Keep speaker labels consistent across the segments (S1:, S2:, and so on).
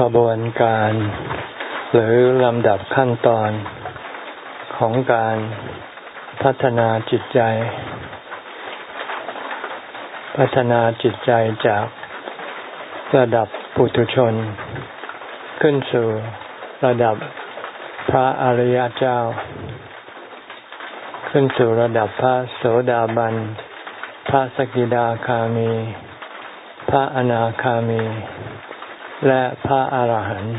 S1: ขบวนการ หรือลำดับขั้นตอนของการพัฒนาจิตใจ พัฒนาจิตใจจากระดับปุถุชน ขึ้นสู่ระดับพระอริยเจ้า ขึ้นสู่ระดับพระโสดาบัน พระสกิดาคามี พระอนาคามี และพระอาหารหันต์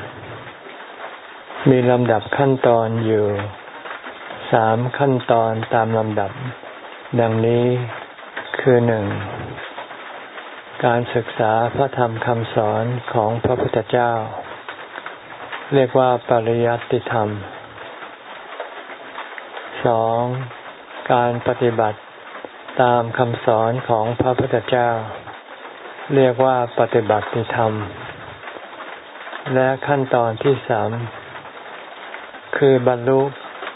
S1: มีลำดับขั้นตอนอยู่สามขั้นตอนตามลำดับ ดังนี้คือหนึ่งการศึกษาพระธรรมคำสอนของพระพุทธเจ้า เรียกว่าปริยัติธรรมสองการปฏิบัติตามคำสอนของพระพุทธเจ้า เรียกว่าปฏิบัติธรรม และขั้นตอนที่สามคือบรรลุ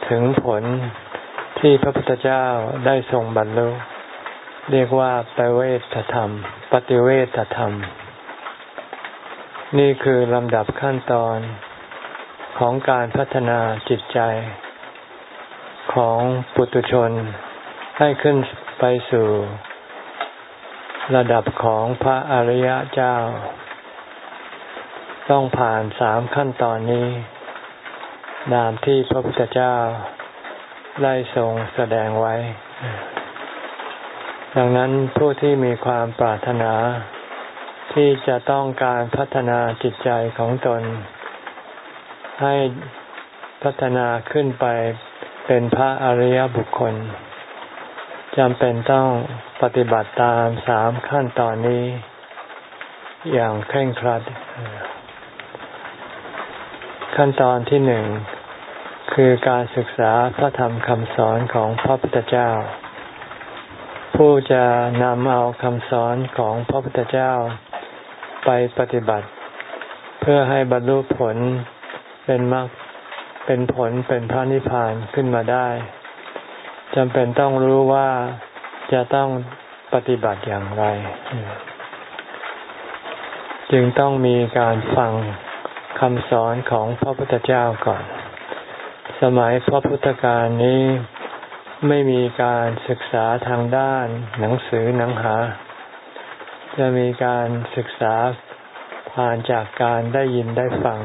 S1: ถึงผลที่พระพุทธเจ้าได้ทรงบรรลุเรียกว่าปเวทธรรม ปฏิเวทธรรม นี่คือลำดับขั้นตอนของการพัฒนาจิตใจ ของปุถุชนให้ขึ้นไปสู่ ระดับของพระอริยเจ้า ต้องผ่านสามขั้นตอนนี้นามที่พระพุทธเจ้าได้ทรงแสดงไว้ ดังนั้นผู้ที่มีความปรารถนา ที่จะต้องการพัฒนาจิตใจของตน ให้พัฒนาขึ้นไปเป็นพระอริยบุคคลจำเป็นต้องปฏิบัติตามสามขั้นตอนนี้ อย่างเคร่งครัด ขั้นตอนที่หนึ่งคือการศึกษาพระธรรมคำสอนของพระพุทธเจ้า ผู้จะนำเอาคำสอนของพระพุทธเจ้าไปปฏิบัติ เพื่อให้บรรลุผลเป็นมรรคเป็นผลเป็นพระนิพพานขึ้นมาได้จำเป็นต้องรู้ว่าจะต้องปฏิบัติอย่างไร จึงต้องมีการฟัง คำสอนของพระพุทธเจ้าก่อน สมัยพระพุทธการนี้ไม่มีการศึกษาทางด้านหนังสือหนังหา จะมีการศึกษาผ่านจากการได้ยินได้ฟัง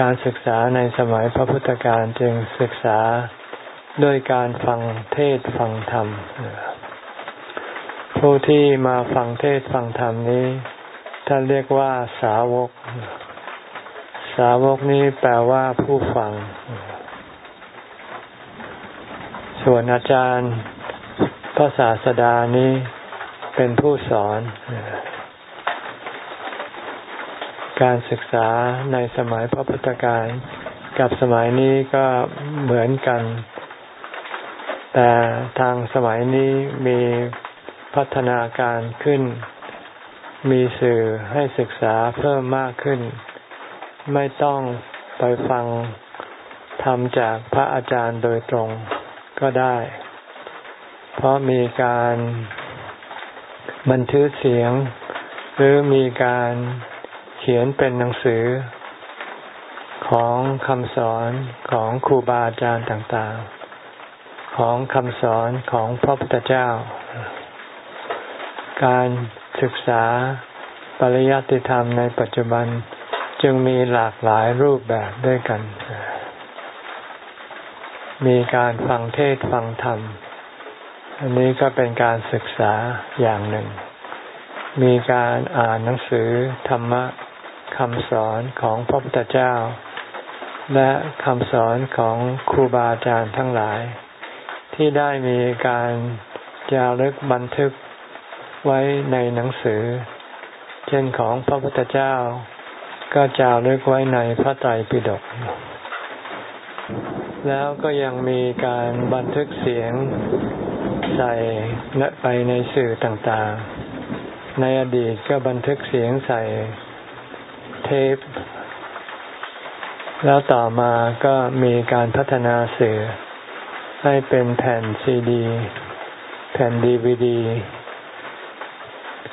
S1: การศึกษาในสมัยพระพุทธการจึงศึกษาด้วยการฟังเทศฟังธรรม ผู้ที่มาฟังเทศฟังธรรมนี้ ท่านเรียกว่าสาวก สาวกนี้แปลว่าผู้ฟัง ส่วนอาจารย์พระศาสดานี้เป็นผู้สอน การศึกษาในสมัยพระพุทธการกับสมัยนี้ก็เหมือนกัน แต่ทางสมัยนี้มีพัฒนาการขึ้น มีสื่อให้ศึกษาเพิ่มมากขึ้น ไม่ต้องไปฟังทำจากพระอาจารย์โดยตรงก็ได้ เพราะมีการบันทึกเสียง หรือมีการเขียนเป็นหนังสือ ของคำสอนของครูบาอาจารย์ต่างๆ ของคำสอนของพระพุทธเจ้า การ ศึกษาปริยัติธรรมในปัจจุบันจึงมีหลากหลายรูปแบบด้วยกัน มีการฟังเทศฟังธรรม อันนี้ก็เป็นการศึกษาอย่างหนึ่ง มีการอ่านหนังสือธรรมะคำสอนของพระพุทธเจ้า และคำสอนของครูบาอาจารย์ทั้งหลาย ที่ได้มีการจารึกบันทึก ไว้ในหนังสือ เช่นของพระพุทธเจ้า ก็จารึกไว้ในพระไตรปิฎกแล้วก็ยังมีการบันทึกเสียงใส่ไปในสื่อต่างๆ ในอดีตก็บันทึกเสียงใส่เทป แล้วต่อมาก็มีการพัฒนาสื่อให้เป็นแผ่นซีดี แผ่นดีวีดี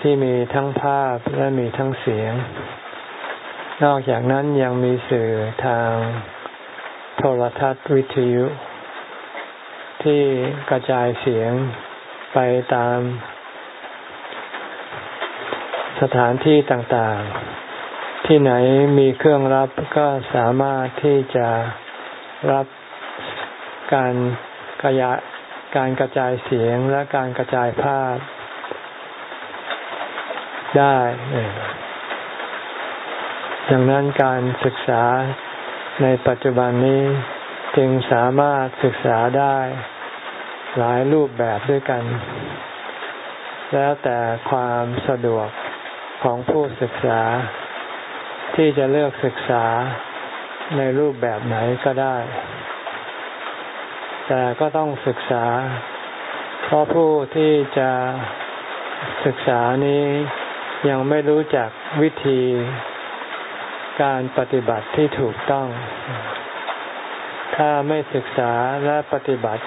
S1: ที่มีทั้งภาพและมีทั้งเสียง นอกจากนั้นยังมีสื่อทางโทรทัศน์วิทยุ ที่กระจายเสียงไปตามสถานที่ต่างๆ ที่ไหนมีเครื่องรับก็สามารถที่จะรับการกระยะการกระจายเสียงและการกระจายภาพ ได้ดังนั้นการศึกษาในปัจจุบันนี้จึงสามารถศึกษาได้หลายรูปแบบด้วยกัน แล้วแต่ความสะดวกของผู้ศึกษา ที่จะเลือกศึกษาในรูปแบบไหนก็ได้ แต่ก็ต้องศึกษา เพราะผู้ที่จะศึกษานี้ ยังไม่รู้จักวิธีการปฏิบัติที่ถูกต้อง ถ้าไม่ศึกษาและปฏิบัติ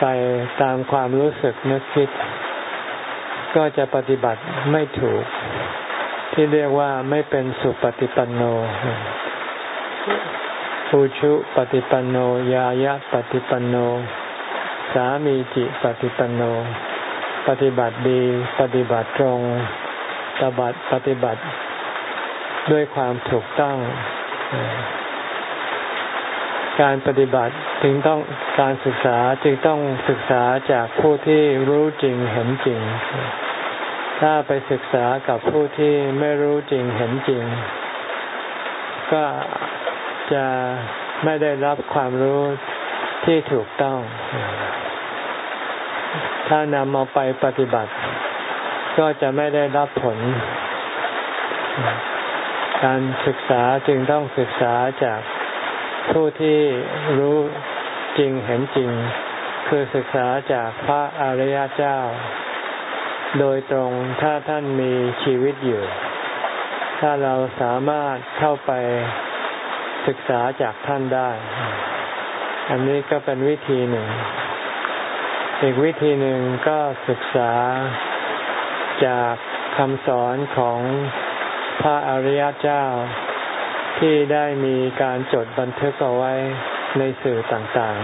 S1: ไปตามความรู้สึกนึกคิด ก็จะปฏิบัติไม่ถูก ที่เรียกว่าไม่เป็นสุปฏิปันโนอุชุปฏิปันโน ยายะปฏิปันโน สามีจิปฏิปันโน ปฏิบัติดี ปฏิบัติตรง ปฏิบัติปฏิบัติด้วยความถูกต้อง การปฏิบัติจึงต้องการศึกษาจึงต้องศึกษาจากผู้ที่รู้จริงเห็นจริง ถ้าไปศึกษากับผู้ที่ไม่รู้จริงเห็นจริง ก็จะไม่ได้รับความรู้ที่ถูกต้อง ถ้านำเอาไปปฏิบัติ ก็จะไม่ได้รับผล การศึกษาจึงต้องศึกษาจากผู้ที่รู้จริงเห็นจริง คือศึกษาจากพระอริยเจ้า โดยตรงถ้าท่านมีชีวิตอยู่ ถ้าเราสามารถเข้าไปศึกษาจากท่านได้ อันนี้ก็เป็นวิธีหนึ่ง อีกวิธีหนึ่งก็ศึกษา จากคำสอนของพระอริยเจ้า ที่ได้มีการจดบันทึกเอาไว้ในสื่อต่าง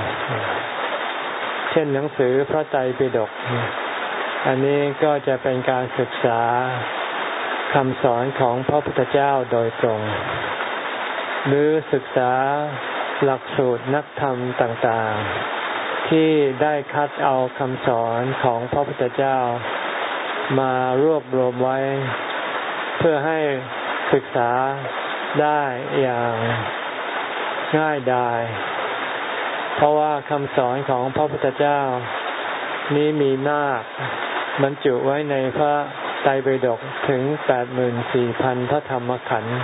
S1: ๆ เช่นหนังสือพระไตรปิฎก อันนี้ก็จะเป็นการศึกษาคำสอนของพระพุทธเจ้าโดยตรง หรือศึกษาหลักสูตรนักธรรมต่างๆ ที่ได้คัดเอาคำสอนของพระพุทธเจ้า มารวบรวมไว้ เพื่อให้ศึกษาได้อย่างง่ายดาย เพราะว่าคำสอนของพระพุทธเจ้า นี้มีมากบรรจุไว้ในพระไตรปิฎกถึงแปดหมื่นสี่พันพระธรรมขันธ์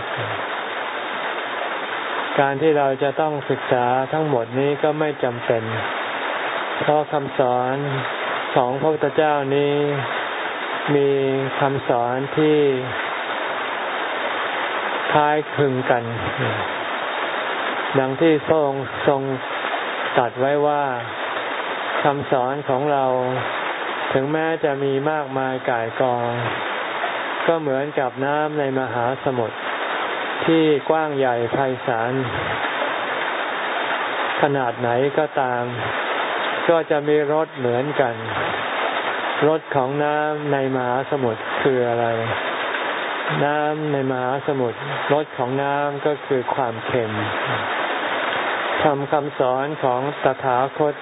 S1: การที่เราจะต้องศึกษาทั้งหมดนี้ก็ไม่จำเป็น เพราะคำสอนของพระพุทธเจ้านี้ มีคำสอนที่คล้ายคลึงกัน ดังที่ทรงทรงตัดไว้ว่าคำสอนของเราถึงแม้จะมีมากมายก่ายกอง ก็เหมือนกับน้ำในมหาสมุทรที่กว้างใหญ่ไพศาลขนาดไหนก็ตาม ก็จะมีรสเหมือนกัน รสของน้ำในมหาสมุทรคืออะไร น้ำในมหาสมุทรรสของน้ำก็คือความเค็มทำคำสอนของตถาคต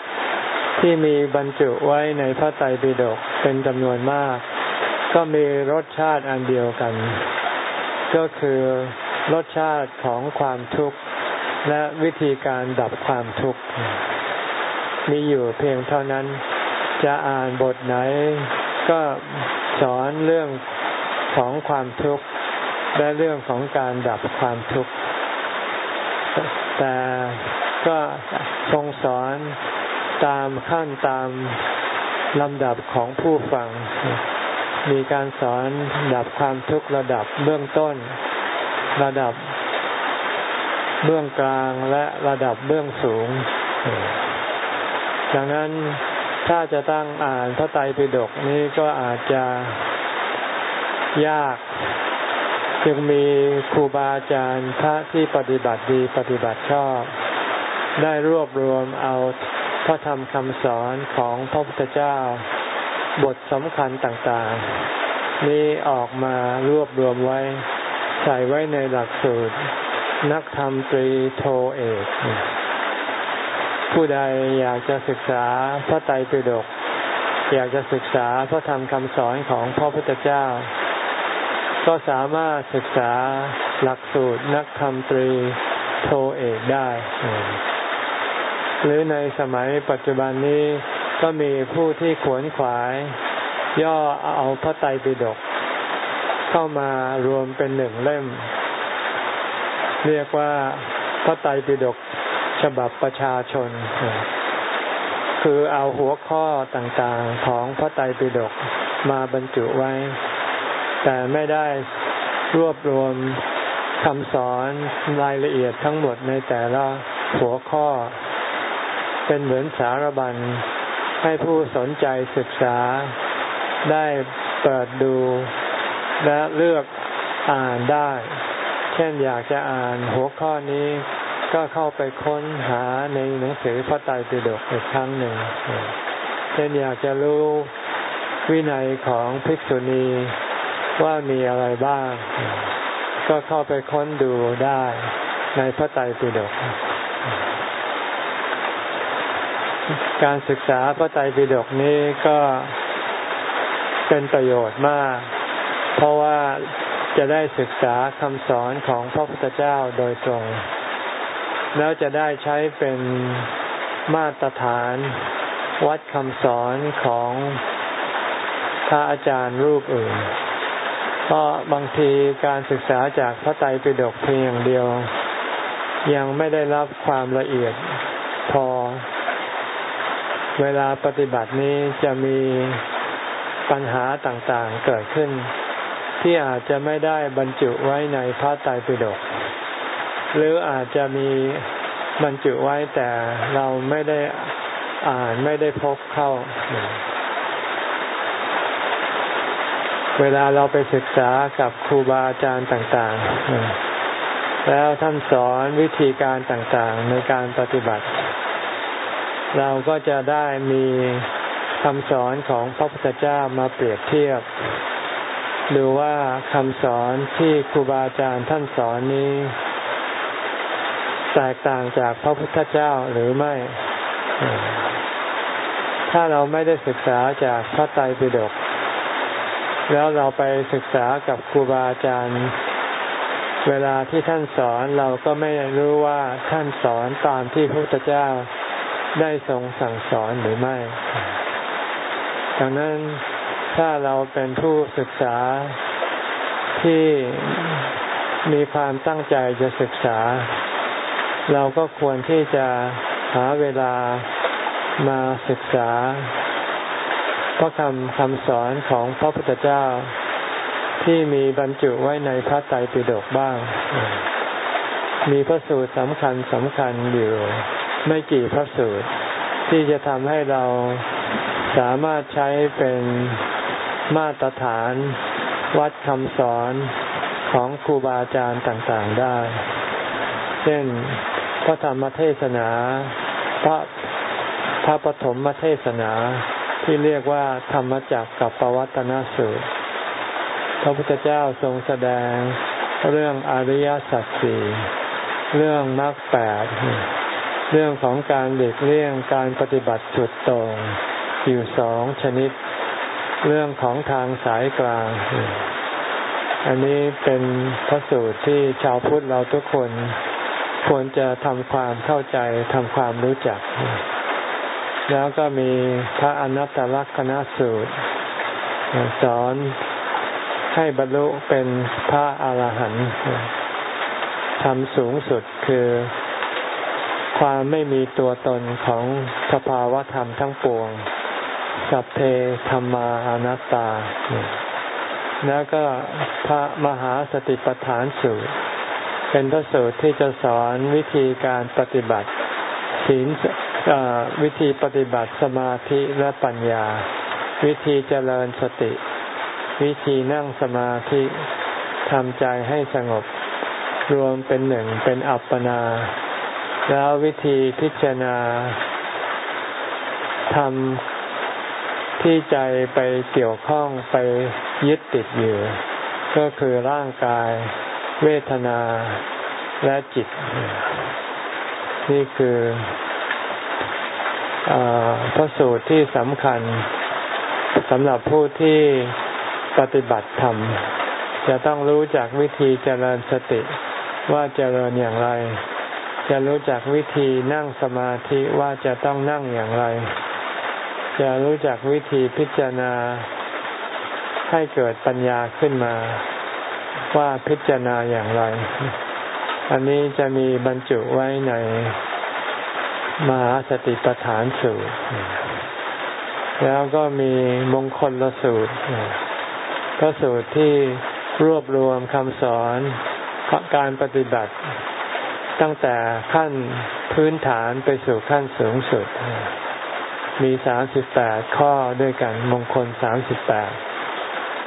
S1: ที่มีบรรจุไว้ในพระไตรปิฎกเป็นจำนวนมาก ก็มีรสชาติอันเดียวกัน ก็คือรสชาติของความทุกข์และวิธีการดับความทุกข์มีอยู่เพียงเท่านั้น จะอ่านบทไหน ก็สอนเรื่องของความทุกข์และเรื่องของการดับความทุกข์ แต่ก็ทรงสอนตามขั้นตามลำดับของผู้ฟัง มีการสอนดับความทุกข์ระดับเบื้องต้น ระดับเบื้องกลางและระดับเบื้องสูง ดังนั้น ถ้าจะตั้งอ่านพระไตรปิฎกนี้ก็อาจจะยาก จึงมีครูบาอาจารย์พระที่ปฏิบัติดีปฏิบัติชอบ ได้รวบรวมเอาพระธรรมคำสอนของพระพุทธเจ้า บทสำคัญต่างๆ นี้ออกมารวบรวมไว้ ใส่ไว้ในหลักสูตร นักธรรมตรีโทเอก ผู้ใดอยากจะศึกษาพระไตรปิฎกอยากจะศึกษาพระธรรมคำสอนของพระพุทธเจ้า ก็สามารถศึกษาหลักสูตรนักธรรมตรีโทเอกได้ หรือในสมัยปัจจุบันนี้ก็มีผู้ที่ขวนขวาย ย่อเอาพระไตรปิฎกเข้ามารวมเป็นหนึ่งเล่ม เรียกว่าพระไตรปิฎก ฉบับประชาชน คือเอาหัวข้อต่างๆของพระไตรปิฎกมาบรรจุไว้ แต่ไม่ได้รวบรวมคำสอนรายละเอียดทั้งหมดในแต่ละหัวข้อ เป็นเหมือนสารบัญให้ผู้สนใจศึกษาได้เปิดดูและเลือกอ่านได้ เช่นอยากจะอ่านหัวข้อนี้ ก็เข้าไปค้นหาในหนังสือพระไตรปิฎกอีกครั้งหนึ่งเช่นอยากจะรู้วินัยของภิกษุณีว่ามีอะไรบ้าง ก็เข้าไปค้นดูได้ในพระไตรปิฎกการศึกษาพระไตรปิฎกนี้ก็เป็นประโยชน์มาก เพราะว่าจะได้ศึกษาคำสอนของพระพุทธเจ้าโดยตรง แล้วจะได้ใช้เป็นมาตรฐาน วัดคำสอนของพระอาจารย์รูปอื่น เพราะบางทีการศึกษาจากพระไตรปิฎกเพียงอย่างเดียว ยังไม่ได้รับความละเอียดพอ เวลาปฏิบัตินี้จะมีปัญหาต่างๆเกิดขึ้น ที่อาจจะไม่ได้บรรจุไว้ในพระไตรปิฎก หรืออาจจะมีบรรจุไว้แต่เราไม่ได้อ่านไม่ได้พบเข้า เวลาเราไปศึกษากับครูบาอาจารย์ต่างๆ แล้วท่านสอนวิธีการต่างๆ ในการปฏิบัติ เราก็จะได้มีคำสอนของพระพุทธเจ้ามาเปรียบเทียบ ดูว่าคำสอนที่ครูบาอาจารย์ท่านสอนนี้ แตกต่างจากพระพุทธเจ้าหรือไม่ ถ้าเราไม่ได้ศึกษาจากพระไตรปิฎกแล้วเราไปศึกษากับครูบาอาจารย์ เวลาที่ท่านสอนเราก็ไม่รู้ว่าท่านสอนตามที่พระพุทธเจ้าได้ทรงสั่งสอนหรือไม่ ดังนั้นถ้าเราเป็นผู้ศึกษาที่มีความตั้งใจจะศึกษา เราก็ควรที่จะหาเวลามาศึกษา พระคำคำสอนของพระพุทธเจ้าที่มีบรรจุไว้ในพระไตรปิฎกบ้าง มีพระสูตรสำคัญสำคัญอยู่ไม่กี่พระสูตร ที่จะทำให้เราสามารถใช้เป็นมาตรฐาน วัดคำสอนของครูบาอาจารย์ต่างๆได้ เช่น พระธรรมเทศนา พระพระปฐมเทศนาที่เรียกว่าธรรมจักกับปวัตนสูตร พระพุทธเจ้าทรงแสดงเรื่องอริยสัจสี่เรื่องมรรคแปดเรื่องของการเด็กเลี่ยงการปฏิบัติจุดตรงอยู่สองชนิด เรื่องของทางสายกลาง อันนี้เป็นพระสูตรที่ชาวพุทธเราทุกคน ควรจะทำความเข้าใจทำความรู้จัก แล้วก็มีพระอนัตตลักษณสูตร สอนให้บรรลุเป็นพระอาหารหันต์ทำสูงสุดคือความไม่มีตัวตนของสภาวะธรรมทั้งปวง สัพเพธรรมาอนัตตา แล้วก็พระมหาสติปัฏฐานสูตร เป็นพระสูตรที่จะสอนวิธีการปฏิบัติศีลวิธีปฏิบัติสมาธิและปัญญา วิธีเจริญสติ วิธีนั่งสมาธิทำใจให้สงบ รวมเป็นหนึ่งเป็นอัปปนา แล้ววิธีพิจารณาทำที่ใจไปเกี่ยวข้องไปยึดติดอยู่ ก็คือร่างกาย เวทนาและจิต นี่คืออพระสูตรที่สำคัญสำหรับผู้ที่ปฏิบัติธรรม จะต้องรู้จักวิธีเจริญสติว่าเจริญอย่างไร จะรู้จักวิธีนั่งสมาธิว่าจะต้องนั่งอย่างไร จะรู้จักวิธีพิจารณาให้เกิดปัญญาขึ้นมา ว่าพิจารณาอย่างไร อันนี้จะมีบรรจุไว้ในมหาสติปัฏฐานสูตร แล้วก็มีมงคลละสูตรก็สูตรที่รวบรวมคำสอนการปฏิบัติ ตั้งแต่ขั้นพื้นฐานไปสู่ขั้นสูงสุด มีสามสิบแปดข้อด้วยกันมงคลสามสิบแปด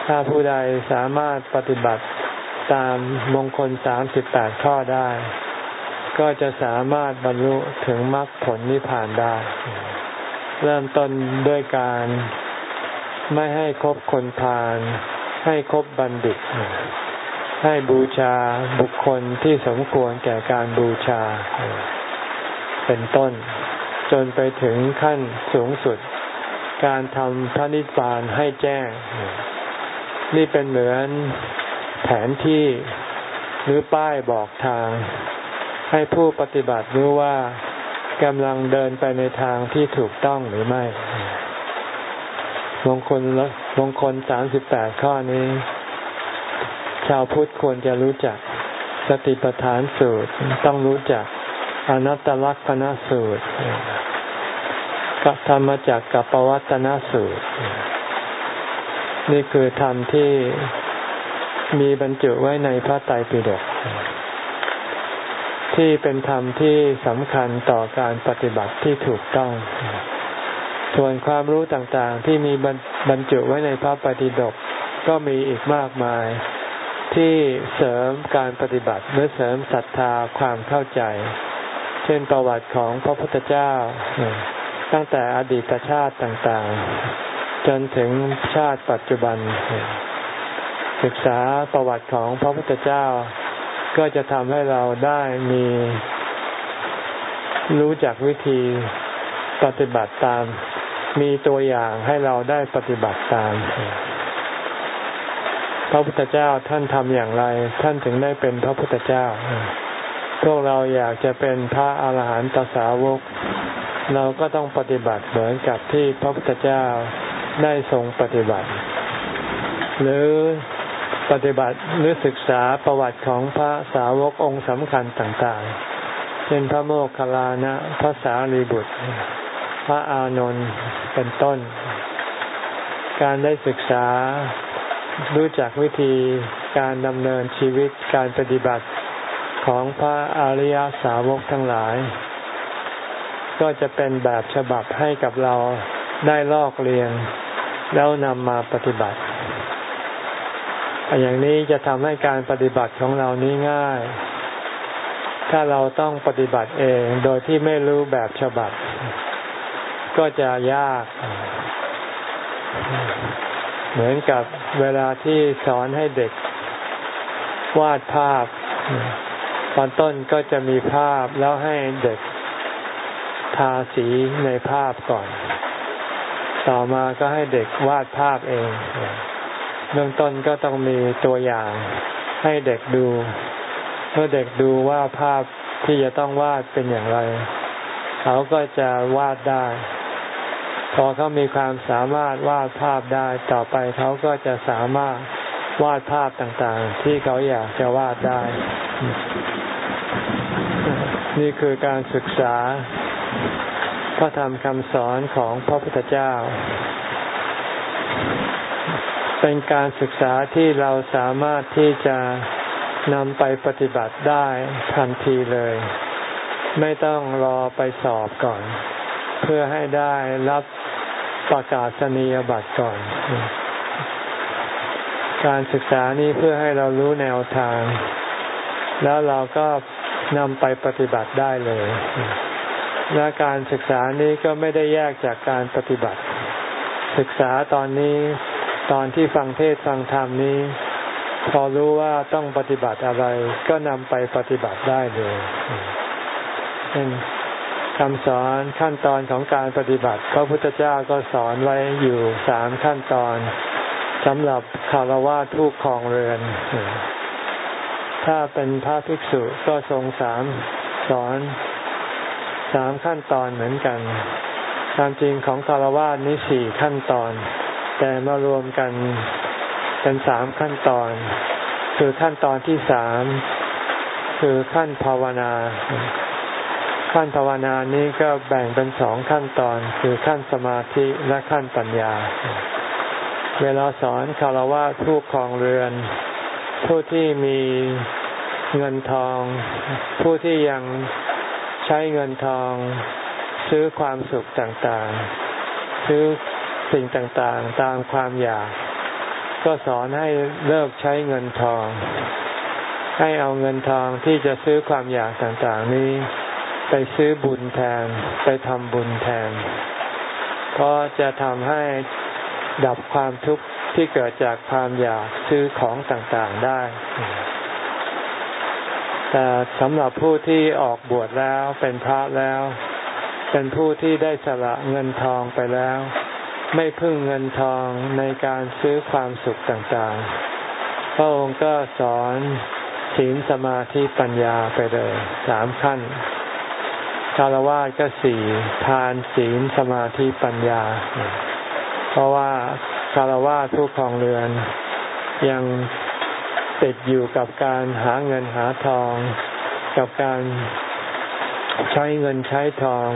S1: ถ้าผู้ใดสามารถปฏิบัติ ตามมงคลสามสิบแปดข้อได้ ก็จะสามารถบรรลุถึงมรรคผลนิพพานได้ เริ่มต้นด้วยการไม่ให้คบคนพาลให้คบบัณฑิต ให้บูชาบุคคลที่สมควรแก่การบูชา เป็นต้น จนไปถึงขั้นสูงสุด การทำพระนิพพานให้แจ้ง นี่เป็นเหมือน แผนที่หรือป้ายบอกทาง ให้ผู้ปฏิบัติรู้ว่ากำลังเดินไปในทางที่ถูกต้องหรือไม่ มงคลมงคลสามสิบแปดข้อนี้ ชาวพุทธควรจะรู้จัก สติปัฏฐานสูตรต้องรู้จักอนัตตลักษณสูตรกัธรรมจักกับปวัตนสูตร นี่คือธรรมที่ มีบรรจุไว้ในพระไตรปิฎกที่เป็นธรรมที่สำคัญต่อการปฏิบัติที่ถูกต้อง ส่วนความรู้ต่างๆ ที่มีบรรจุไว้ในพระปฏิฎกก็มีอีกมากมาย ที่เสริมการปฏิบัติหรือเสริมศรัทธาความเข้าใจ เช่นประวัติของพระพุทธเจ้า ตั้งแต่อดีตชาติต่างๆ จนถึงชาติปัจจุบัน ศึกษาประวัติของพระพุทธเจ้า ก็จะทำให้เราได้มี รู้จักวิธีปฏิบัติตาม มีตัวอย่างให้เราได้ปฏิบัติตาม พระพุทธเจ้าท่านทำอย่างไร ท่านถึงได้เป็นพระพุทธเจ้า พวกเราอยากจะเป็นพระอาหารหันตสาวก เราก็ต้องปฏิบัติเหมือนกับที่พระพุทธเจ้าได้ทรงปฏิบัติ หรือ ปฏิบัติหรือศึกษาประวัติของพระสาวกองค์สำคัญต่างๆ เช่นพระโมคคัลลานะพระสารีบุตร พระอานนท์เป็นต้น การได้ศึกษารู้จักวิธีการดำเนินชีวิตการปฏิบัติของพระอริยสาวกทั้งหลาย ก็จะเป็นแบบฉบับให้กับเราได้ลอกเรียน แล้วนำมาปฏิบัติ อย่างนี้จะทำให้การปฏิบัติของเรานี้ง่าย ถ้าเราต้องปฏิบัติเองโดยที่ไม่รู้แบบฉบับ ก็จะยาก เหมือนกับเวลาที่สอนให้เด็กวาดภาพ ตอนต้นก็จะมีภาพแล้วให้เด็กทาสีในภาพก่อน ต่อมาก็ให้เด็กวาดภาพเอง เบื้องต้นก็ต้องมีตัวอย่างให้เด็กดู เมื่อเด็กดูว่าภาพที่จะต้องวาดเป็นอย่างไร เขาก็จะวาดได้ พอเขามีความสามารถวาดภาพได้ ต่อไปเขาก็จะสามารถวาดภาพต่างๆ ที่เขาอยากจะวาดได้ นี่คือการศึกษาพระธรรมคำสอนของพระพุทธเจ้า เป็นการศึกษาที่เราสามารถที่จะนำไปปฏิบัติได้ทันทีเลย ไม่ต้องรอไปสอบก่อน เพื่อให้ได้รับประกาศนียบัตรก่อน การศึกษานี้เพื่อให้เรารู้แนวทาง แล้วเราก็นำไปปฏิบัติได้เลย และการศึกษานี้ก็ไม่ได้แยกจากการปฏิบัติ ศึกษาตอนนี้ ตอนที่ฟังเทศฟังธรรมนี้ พอรู้ว่าต้องปฏิบัติอะไร ก็นำไปปฏิบัติได้เลยเคำสอนขั้นตอนของการปฏิบัติ พระพุทธเจ้าก็สอนไว้อยู่สามขั้นตอนสำหรับคารวะทุกคองเรือน ถ้าเป็นพระภิกษุก็ทรงสามสอนสามขั้นตอนเหมือนกันความจริงของคารวะนี้สี่ขั้นตอน แต่มารวมกันเป็นสามขั้นตอน คือขั้นตอนที่สามคือขั้นภาวนา ขั้นภาวนานี้ก็แบ่งเป็นสองขั้นตอน คือขั้นสมาธิและขั้นปัญญา เวลาสอนคารวะผู้ครองเรือน ผู้ที่มีเงินทอง ผู้ที่ยังใช้เงินทอง ซื้อความสุขต่างๆ ซื้อ สิ่งต่างๆ ตามความอยาก ก็สอนให้เลิกใช้เงินทอง ให้เอาเงินทองที่จะซื้อความอยากต่างๆนี้ ไปซื้อบุญแทน ไปทำบุญแทน เพราะจะทำให้ดับความทุกข์ที่เกิดจากความอยากซื้อของต่างๆได้ แต่สำหรับผู้ที่ออกบวชแล้วเป็นพระแล้ว เป็นผู้ที่ได้สละเงินทองไปแล้ว ไม่พึ่งเงินทองในการซื้อความสุขต่างๆ พระองค์ก็สอนศีลสมาธิปัญญาไปเลยสามขั้นคารวะก็สี่ทานศีลสมาธิปัญญา เพราะว่าคารวะผู้ครองเรือน ยังติดอยู่กับการหาเงินหาทอง กับการใช้เงินใช้ทอง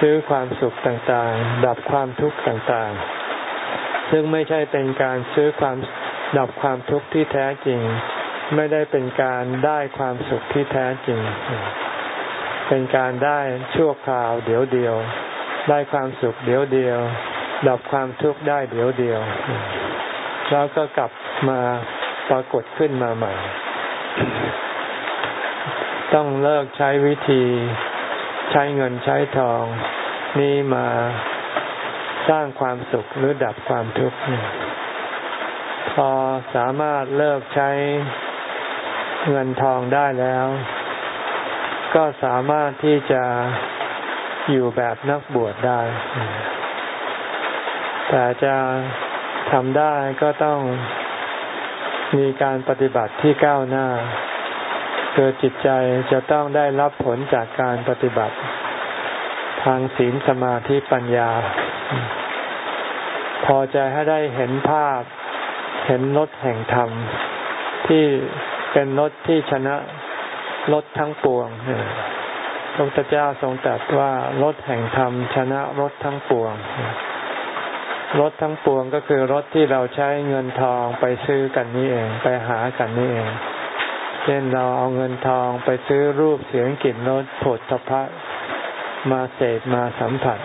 S1: ซื้อความสุขต่างๆ ดับความทุกข์ต่างๆ ซึ่งไม่ใช่เป็นการซื้อความดับความทุกข์ที่แท้จริง ไม่ได้เป็นการได้ความสุขที่แท้จริง เป็นการได้ชั่วคราวเดี๋ยวเดียว ได้ความสุขเดี๋ยวเดียว ดับความทุกข์ได้เดี๋ยวเดียว แล้วก็กลับมาปรากฏขึ้นมาใหม่ ต้องเลิกใช้วิธี ช้เงินใช้ทอง นี่มาสร้างความสุขหรือดับความทุกข์พอสามารถเลิกใช้เงินทองได้แล้ว ก็สามารถที่จะอยู่แบบนักบวชได้ แต่จะทำได้ก็ต้องมีการปฏิบัติที่ก้าวหน้า คือจิตใจจะต้องได้รับผลจากการปฏิบัติ ทางศีลสมาธิปัญญา พอจะให้ได้เห็นภาพ เห็นรถแห่งธรรม ที่เป็นรถที่ชนะรถทั้งปวงพระพุทธเจ้าทรงตรัสว่ารถแห่งธรรม ชนะรถทั้งปวงรถทั้งปวงก็คือรถที่เราใช้เงินทองไปซื้อกันนี่เอง ไปหากันนี่เอง เช่นเราเอาเงินทองไปซื้อรูปเสียงกลิ่นรสผดทพะมาเสพมาสัมผัส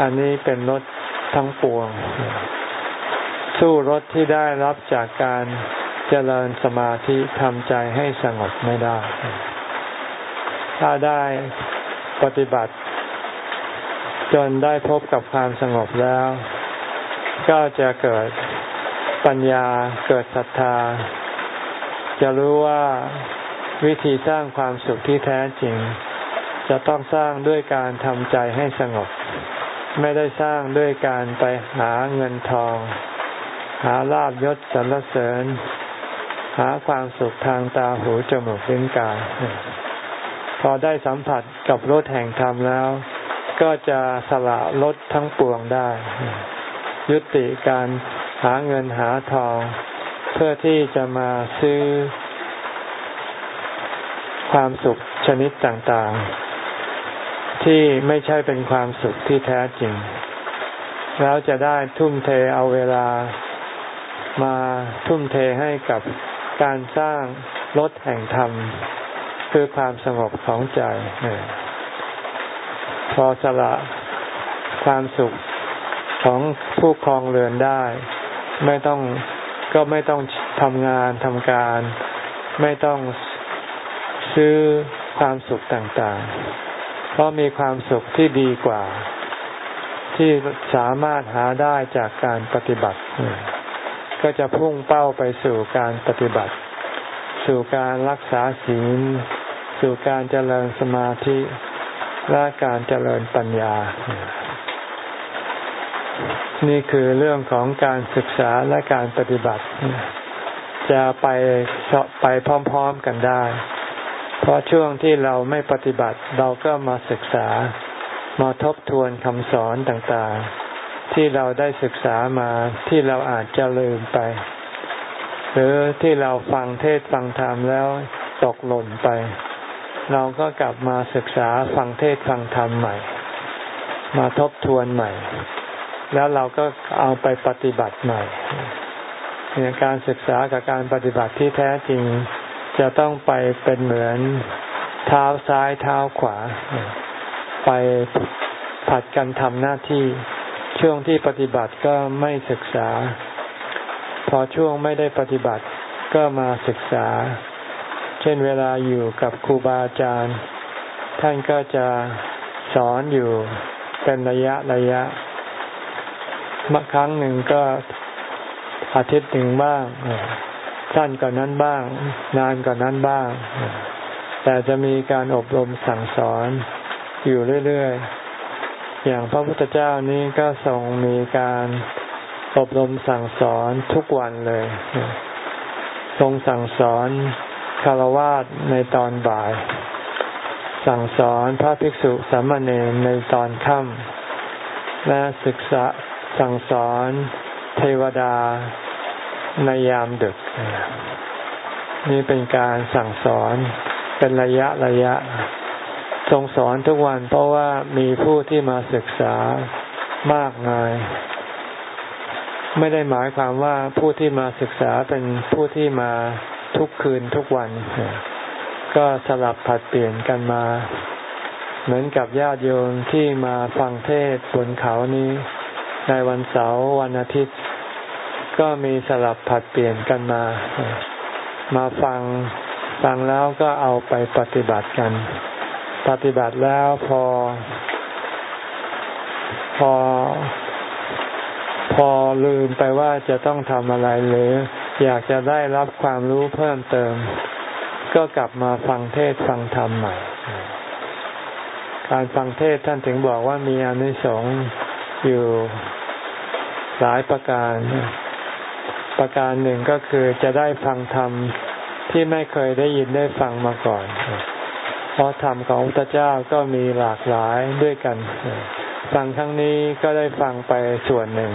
S1: อันนี้เป็นรถทั้งปวง สู้รถที่ได้รับจากการเจริญสมาธิทำใจให้สงบไม่ได้ ถ้าได้ปฏิบัติ จนได้พบกับความสงบแล้ว ก็จะเกิดปัญญาเกิดศรัทธา จะรู้ว่าวิธีสร้างความสุขที่แท้จริง จะต้องสร้างด้วยการทำใจให้สงบ ไม่ได้สร้างด้วยการไปหาเงินทอง หาลาบยศสรรเสริญ หาความสุขทางตาหูจมูกลิ้นกายพอได้สัมผัสกับรถแห่งธรรมแล้ว ก็จะสละรถทั้งปวงได้ ยุติการหาเงินหาทอง เพื่อที่จะมาซื้อความสุขชนิดต่างๆ ที่ไม่ใช่เป็นความสุขที่แท้จริง แล้วจะได้ทุ่มเทเอาเวลามาทุ่มเทให้กับการสร้างรถแห่งธรรม คือความสงบของใจพอสละความสุขของผู้ครองเรือนได้ ไม่ต้อง ก็ไม่ต้องทำงานทำการ ไม่ต้องซื้อความสุขต่างๆ เพราะมีความสุขที่ดีกว่า ที่สามารถหาได้จากการปฏิบัติ ก็จะพุ่งเป้าไปสู่การปฏิบัติ สู่การรักษาศีล สู่การเจริญสมาธิ และการเจริญปัญญา นี่คือเรื่องของการศึกษาและการปฏิบัติ จะไปไปพร้อมๆกันได้ เพราะช่วงที่เราไม่ปฏิบัติเราก็มาศึกษา มาทบทวนคำสอนต่างๆ ที่เราได้ศึกษามาที่เราอาจจะลืมไป หรือที่เราฟังเทศฟังธรรมแล้วตกหล่นไป เราก็กลับมาศึกษาฟังเทศฟังธรรมใหม่ มาทบทวนใหม่ แล้วเราก็เอาไปปฏิบัติใหม่เนี่ยการศึกษากับการปฏิบัติที่แท้จริง จะต้องไปเป็นเหมือนเท้าซ้ายเท้าขวา ไปผัดกันทำหน้าที่ ช่วงที่ปฏิบัติก็ไม่ศึกษา พอช่วงไม่ได้ปฏิบัติก็มาศึกษา เช่นเวลาอยู่กับครูบาอาจารย์ ท่านก็จะสอนอยู่เป็นระยะระยะ มาครั้งหนึ่งก็อาทิตย์หนึ่งบ้างสั้นกว่านนั้นบ้าง นานกว่านนั้นบ้าง แต่จะมีการอบรมสั่งสอนอยู่เรื่อยๆ อย่างพระพุทธเจ้านี้ก็ทรงมีการอบรมสั่งสอนทุกวันเลยทรงสั่งสอนคารวาสในตอนบ่าย สั่งสอนพระภิกษุสามเณรในตอนค่ำและศึกษา สั่งสอนเทวดาในยามดึก นี่เป็นการสั่งสอนเป็นระยะระยะ ทรงสอนทุกวันเพราะว่ามีผู้ที่มาศึกษามากมาย ไม่ได้หมายความว่าผู้ที่มาศึกษาเป็นผู้ที่มาทุกคืนทุกวัน ก็สลับผัดเปลี่ยนกันมา เหมือนกับญาติโยมที่มาฟังเทศบนเขานี้ ในวันเสาร์วันอาทิตย์ ก็มีสลับผัดเปลี่ยนกันมา มาฟังฟังแล้วก็เอาไปปฏิบัติกัน ปฏิบัติแล้วพอ พอ พอลืมไปว่าจะต้องทำอะไรหรือ อยากจะได้รับความรู้เพิ่มเติม ก็กลับมาฟังเทศฟังธรรมใหม่ การฟังเทศท่านถึงบอกว่ามีอนิสงส์ อยู่หลายประการ ประการหนึ่งก็คือจะได้ฟังธรรมที่ไม่เคยได้ยินได้ฟังมาก่อน เพราะธรรมของพระเจ้าก็มีหลากหลายด้วยกัน ฟังครั้งนี้ก็ได้ฟังไปส่วนหนึ่ง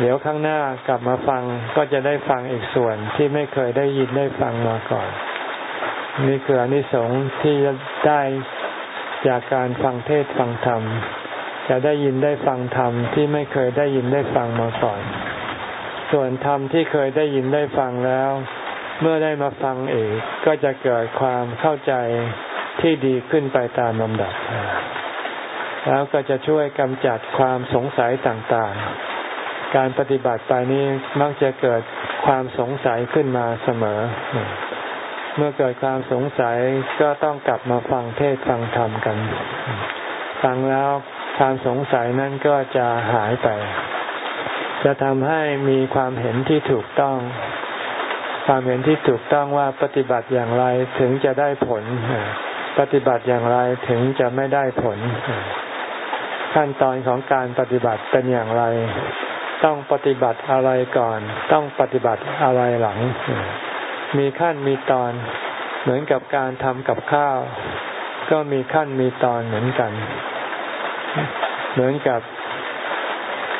S1: เดี๋ยวข้างหน้ากลับมาฟังก็จะได้ฟังอีกส่วนที่ไม่เคยได้ยินได้ฟังมาก่อน นี่คืออนิสงส์ที่จะได้จากการฟังเทศฟังธรรม จะได้ยินได้ฟังธรรมที่ไม่เคยได้ยินได้ฟังมาก่อน ส่วนธรรมที่เคยได้ยินได้ฟังแล้ว เมื่อได้มาฟังอีกก็จะเกิดความเข้าใจที่ดีขึ้นไปตามลำดับ แล้วก็จะช่วยกำจัดความสงสัยต่างๆ การปฏิบัติไปนี้มักจะเกิดความสงสัยขึ้นมาเสมอ เมื่อเกิดความสงสัยก็ต้องกลับมาฟังเทศฟังธรรมกัน ฟังแล้ว ความสงสัยนั้นก็จะหายไป จะทำให้มีความเห็นที่ถูกต้อง ความเห็นที่ถูกต้องว่าปฏิบัติอย่างไรถึงจะได้ผล ปฏิบัติอย่างไรถึงจะไม่ได้ผล ขั้นตอนของการปฏิบัติเป็นอย่างไร ต้องปฏิบัติอะไรก่อน ต้องปฏิบัติอะไรหลัง มีขั้นมีตอนเหมือนกับการทำกับข้าว ก็มีขั้นมีตอนเหมือนกัน เหมือนกับ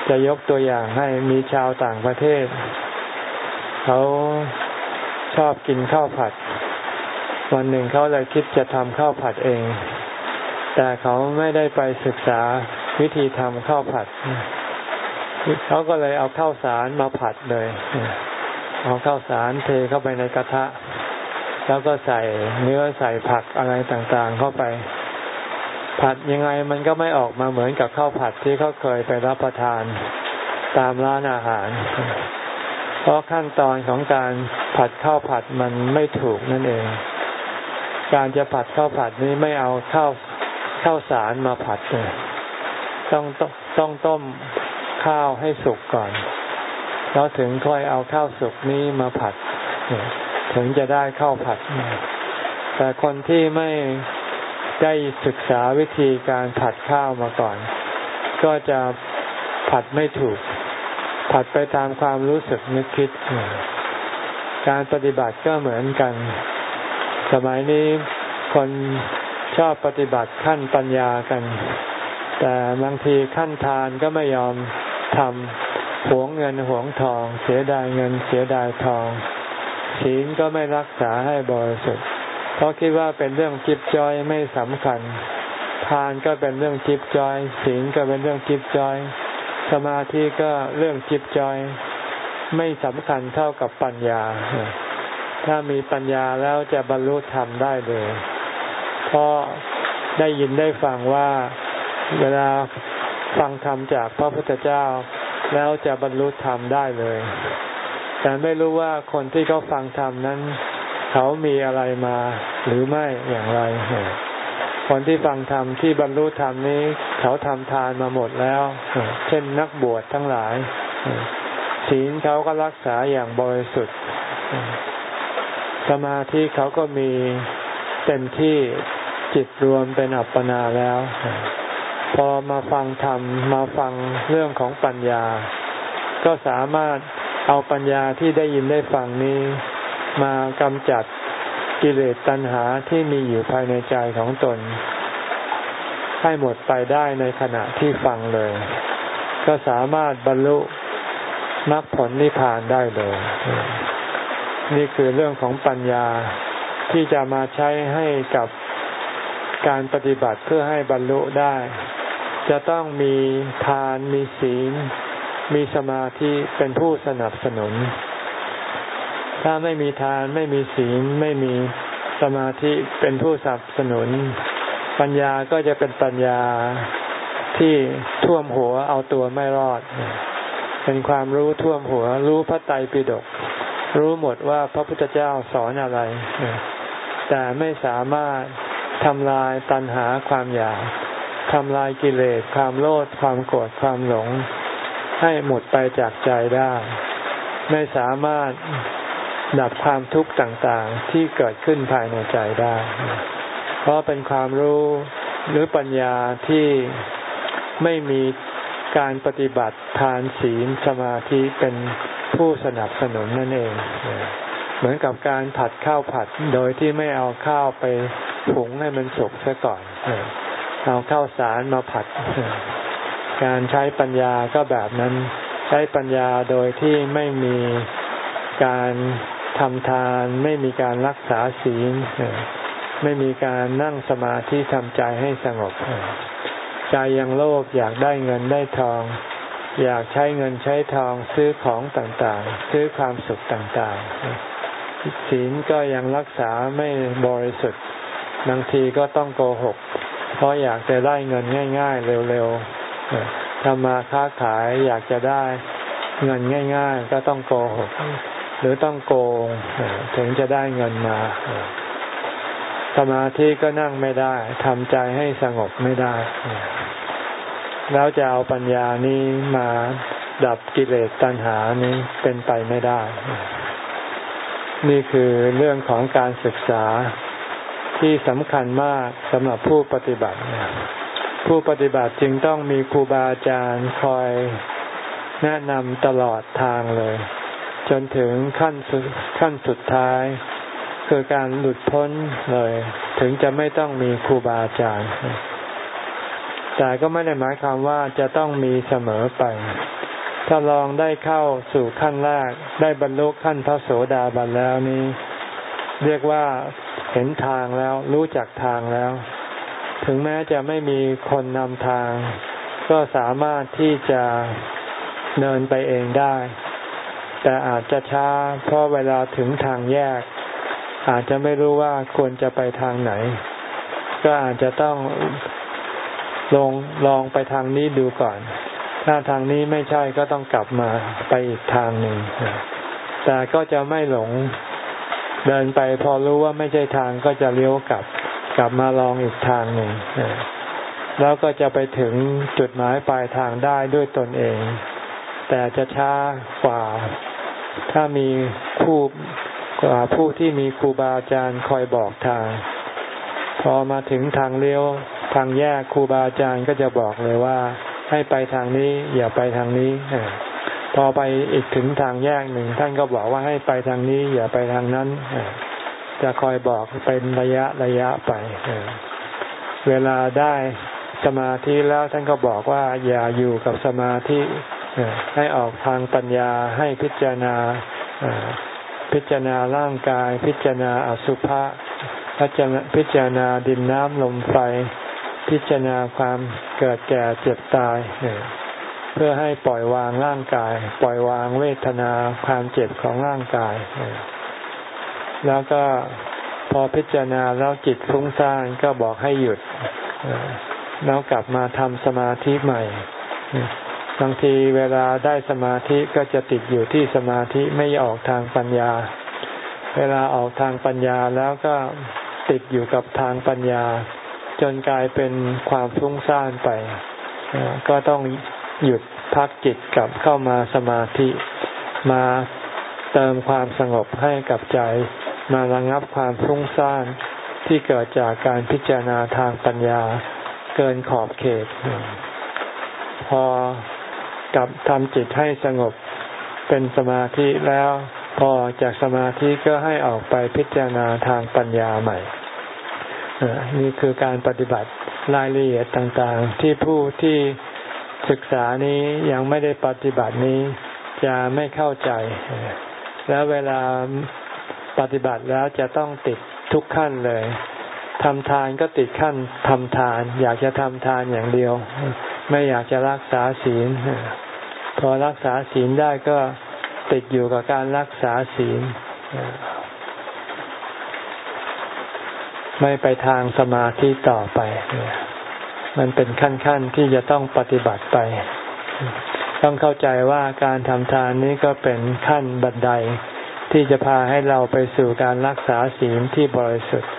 S1: จะยกตัวอย่างให้มีชาวต่างประเทศ เขาชอบกินข้าวผัด วันหนึ่งเขาเลยคิดจะทำข้าวผัดเอง แต่เขาไม่ได้ไปศึกษาวิธีทำข้าวผัด เขาก็เลยเอาข้าวสารมาผัดเลย เอาข้าวสารเทเข้าไปในกระทะ แล้วก็ใส่เนื้อใส่ผักอะไรต่างๆเข้าไป ผัดยังไงมันก็ไม่ออกมาเหมือนกับข้าวผัดที่เขาเคยไปรับประทานตามร้านอาหาร เพราะขั้นตอนของการผัดข้าวผัดมันไม่ถูกนั่นเอง การจะผัดข้าวผัดนี้ไม่เอาข้าวข้าวสารมาผัดเลยต้องต้องต้มข้าวให้สุกก่อน แล้วถึงค่อยเอาข้าวสุกนี้มาผัด ถึงจะได้ข้าวผัด แต่คนที่ไม่ ได้ศึกษาวิธีการผัดข้าวมาก่อน ก็จะผัดไม่ถูก ผัดไปตามความรู้สึกนึกคิด การปฏิบัติก็เหมือนกัน สมัยนี้คนชอบปฏิบัติขั้นปัญญากัน แต่บางทีขั้นทานก็ไม่ยอมทำหวงเงินหวงทอง เสียดายเงินเสียดายทองศีลก็ไม่รักษาให้บริสุทธิ์ เพราะคิดว่าเป็นเรื่องจิบจอยไม่สำคัญ ทานก็เป็นเรื่องจิบจอย ศีลก็เป็นเรื่องจิบจอย สมาธิก็เรื่องจิบจอย ไม่สำคัญเท่ากับปัญญา ถ้ามีปัญญาแล้วจะบรรลุธรรมได้เลย เพราะได้ยินได้ฟังว่าเวลาฟังธรรมจากพระพุทธเจ้า แล้วจะบรรลุธรรมได้เลย แต่ไม่รู้ว่าคนที่เขาฟังธรรมนั้น เขามีอะไรมาหรือไม่อย่างไร คนที่ฟังธรรมที่บรรลุธรรมนี้ เขาทำทานมาหมดแล้ว เช่นนักบวชทั้งหลาย ศีลเขาก็รักษาอย่างบริสุทธิ์สมาธิเขาก็มีเต็มที่จิตรวมเป็นอัปปนาแล้ว พอมาฟังธรรมมาฟังเรื่องของปัญญา ก็สามารถเอาปัญญาที่ได้ยินได้ฟังนี้ มากำจัดกิเลสตัณหาที่มีอยู่ภายในใจของตน ให้หมดไปได้ในขณะที่ฟังเลย ก็สามารถบรรลุมรรคผลนิพพานได้เลย นี่คือเรื่องของปัญญาที่จะมาใช้ให้กับการปฏิบัติเพื่อให้บรรลุได้ จะต้องมีทานมีศีล มีสมาธิเป็นผู้สนับสนุน ถ้าไม่มีทานไม่มีศีลไม่มีสมาธิเป็นผู้สนับสนุน ปัญญาก็จะเป็นปัญญาที่ท่วมหัวเอาตัวไม่รอด เป็นความรู้ท่วมหัว รู้พระไตรปิฎกรู้หมดว่าพระพุทธเจ้าสอนอะไร แต่ไม่สามารถทำลายตัณหาความอยากทำลายกิเลสความโลภความโกรธความหลง ให้หมดไปจากใจได้ ไม่สามารถ ดับความทุกข์ต่างๆที่เกิดขึ้นภายในใจได้ เพราะเป็นความรู้หรือปัญญาที่ไม่มีการปฏิบัติทานศีลสมาธิเป็นผู้สนับสนุนนั่นเอง เหมือนกับการผัดข้าวผัดโดยที่ไม่เอาข้าวไปหุงให้มันสุกซะก่อน เอาข้าวสารมาผัด การใช้ปัญญาก็แบบนั้น ใช้ปัญญาโดยที่ไม่มีการ ทำทานไม่มีการรักษาศีลไม่มีการนั่งสมาธิทำใจให้สงบ ใจยังโลภอยากได้เงินได้ทอง อยากใช้เงินใช้ทองซื้อของต่างๆ ซื้อความสุขต่างๆ ศีลก็ยังรักษาไม่บริสุทธิ์บางทีก็ต้องโกหก เพราะอยากจะได้เงินง่าย ๆ เร็วๆทำมาค้าขายอยากจะได้เงินง่าย ๆ ก็ต้องโกหก หรือต้องโกงถึงจะได้เงินมา สมาธิก็นั่งไม่ได้ทำใจให้สงบไม่ได้ แล้วจะเอาปัญญานี้มาดับกิเลสตัณหานี้เป็นไปไม่ได้ นี่คือเรื่องของการศึกษาที่สำคัญมากสำหรับผู้ปฏิบัติ ผู้ปฏิบัติจึงต้องมีครูบาอาจารย์คอยแนะนำตลอดทางเลย จนถึงขั้นสุดขั้นสุดท้าย คือการหลุดพ้นเลย ถึงจะไม่ต้องมีครูบาอาจารย์ แต่ก็ไม่ได้หมายความว่าจะต้องมีเสมอไป ถ้าลองได้เข้าสู่ขั้นแรก ได้บรรลุขั้นพระโสดาบันแล้วนี้ เรียกว่าเห็นทางแล้ว รู้จักทางแล้ว ถึงแม้จะไม่มีคนนำทาง ก็สามารถที่จะเดินไปเองได้ แต่อาจจะช้า เพราะเวลาถึงทางแยก อาจจะไม่รู้ว่าควรจะไปทางไหน ก็อาจจะต้องลงลองไปทางนี้ดูก่อน ถ้าทางนี้ไม่ใช่ก็ต้องกลับมาไปอีกทางหนึ่ง แต่ก็จะไม่หลงเดินไปพอรู้ว่าไม่ใช่ทางก็จะเลี้ยวกลับ กลับมาลองอีกทางหนึ่งแล้วก็จะไปถึงจุดหมายปลายทางได้ด้วยตนเอง แต่จะช้ากว่า ถ้ามีผู้ผู้ที่มีครูบาอาจารย์คอยบอกทาง พอมาถึงทางเลี้ยวทางแยกครูบาอาจารย์ก็จะบอกเลยว่า ให้ไปทางนี้อย่าไปทางนี้พอไปอีกถึงทางแยกหนึ่งท่านก็บอกว่าให้ไปทางนี้ อย่าไปทางนั้นจะคอยบอกเป็นระยะระยะไปเวลาได้สมาธิแล้วท่านก็บอกว่าอย่าอยู่กับสมาธิ ให้ออกทางปัญญาให้พิจารณาพิจารณาร่างกาย พิจารณาอสุภะพิจารณาดินน้ำลมไฟ พิจารณาความเกิดแก่เจ็บตาย เพื่อให้ปล่อยวางร่างกาย ปล่อยวางเวทนาความเจ็บของร่างกาย แล้วก็พอพิจารณาแล้วจิตฟุ้งซ่านก็บอกให้หยุดแล้วกลับมาทำสมาธิใหม่ บางทีเวลาได้สมาธิก็จะติดอยู่ที่สมาธิไม่ออกทางปัญญา เวลาออกทางปัญญาแล้วก็ติดอยู่กับทางปัญญา จนกลายเป็นความฟุ้งซ่านไป ก็ต้องหยุดพักจิตกลับเข้ามาสมาธิ มาเติมความสงบให้กับใจ มาระงับความฟุ้งซ่านที่เกิดจากการพิจารณาทางปัญญาเกินขอบเขต พอ กับทำจิตให้สงบเป็นสมาธิแล้วพอจากสมาธิก็ให้ออกไปพิจารณาทางปัญญาใหม่นี่คือการปฏิบัติรายละเอียดต่างๆ ที่ผู้ที่ศึกษานี้ยังไม่ได้ปฏิบัตินี้จะไม่เข้าใจ แล้วเวลาปฏิบัติแล้วจะต้องติดทุกขั้นเลยทำทานก็ติดขั้นทำทาน อยากจะทำทานอย่างเดียว ไม่อยากจะรักษาศีล พอรักษาศีลได้ก็ติดอยู่กับการรักษาศีล ไม่ไปทางสมาธิต่อไป มันเป็นขั้นๆที่จะต้องปฏิบัติไป ต้องเข้าใจว่าการทำทานนี้ก็เป็นขั้นบันไดที่จะพาให้เราไปสู่การรักษาศีลที่บริสุทธิ์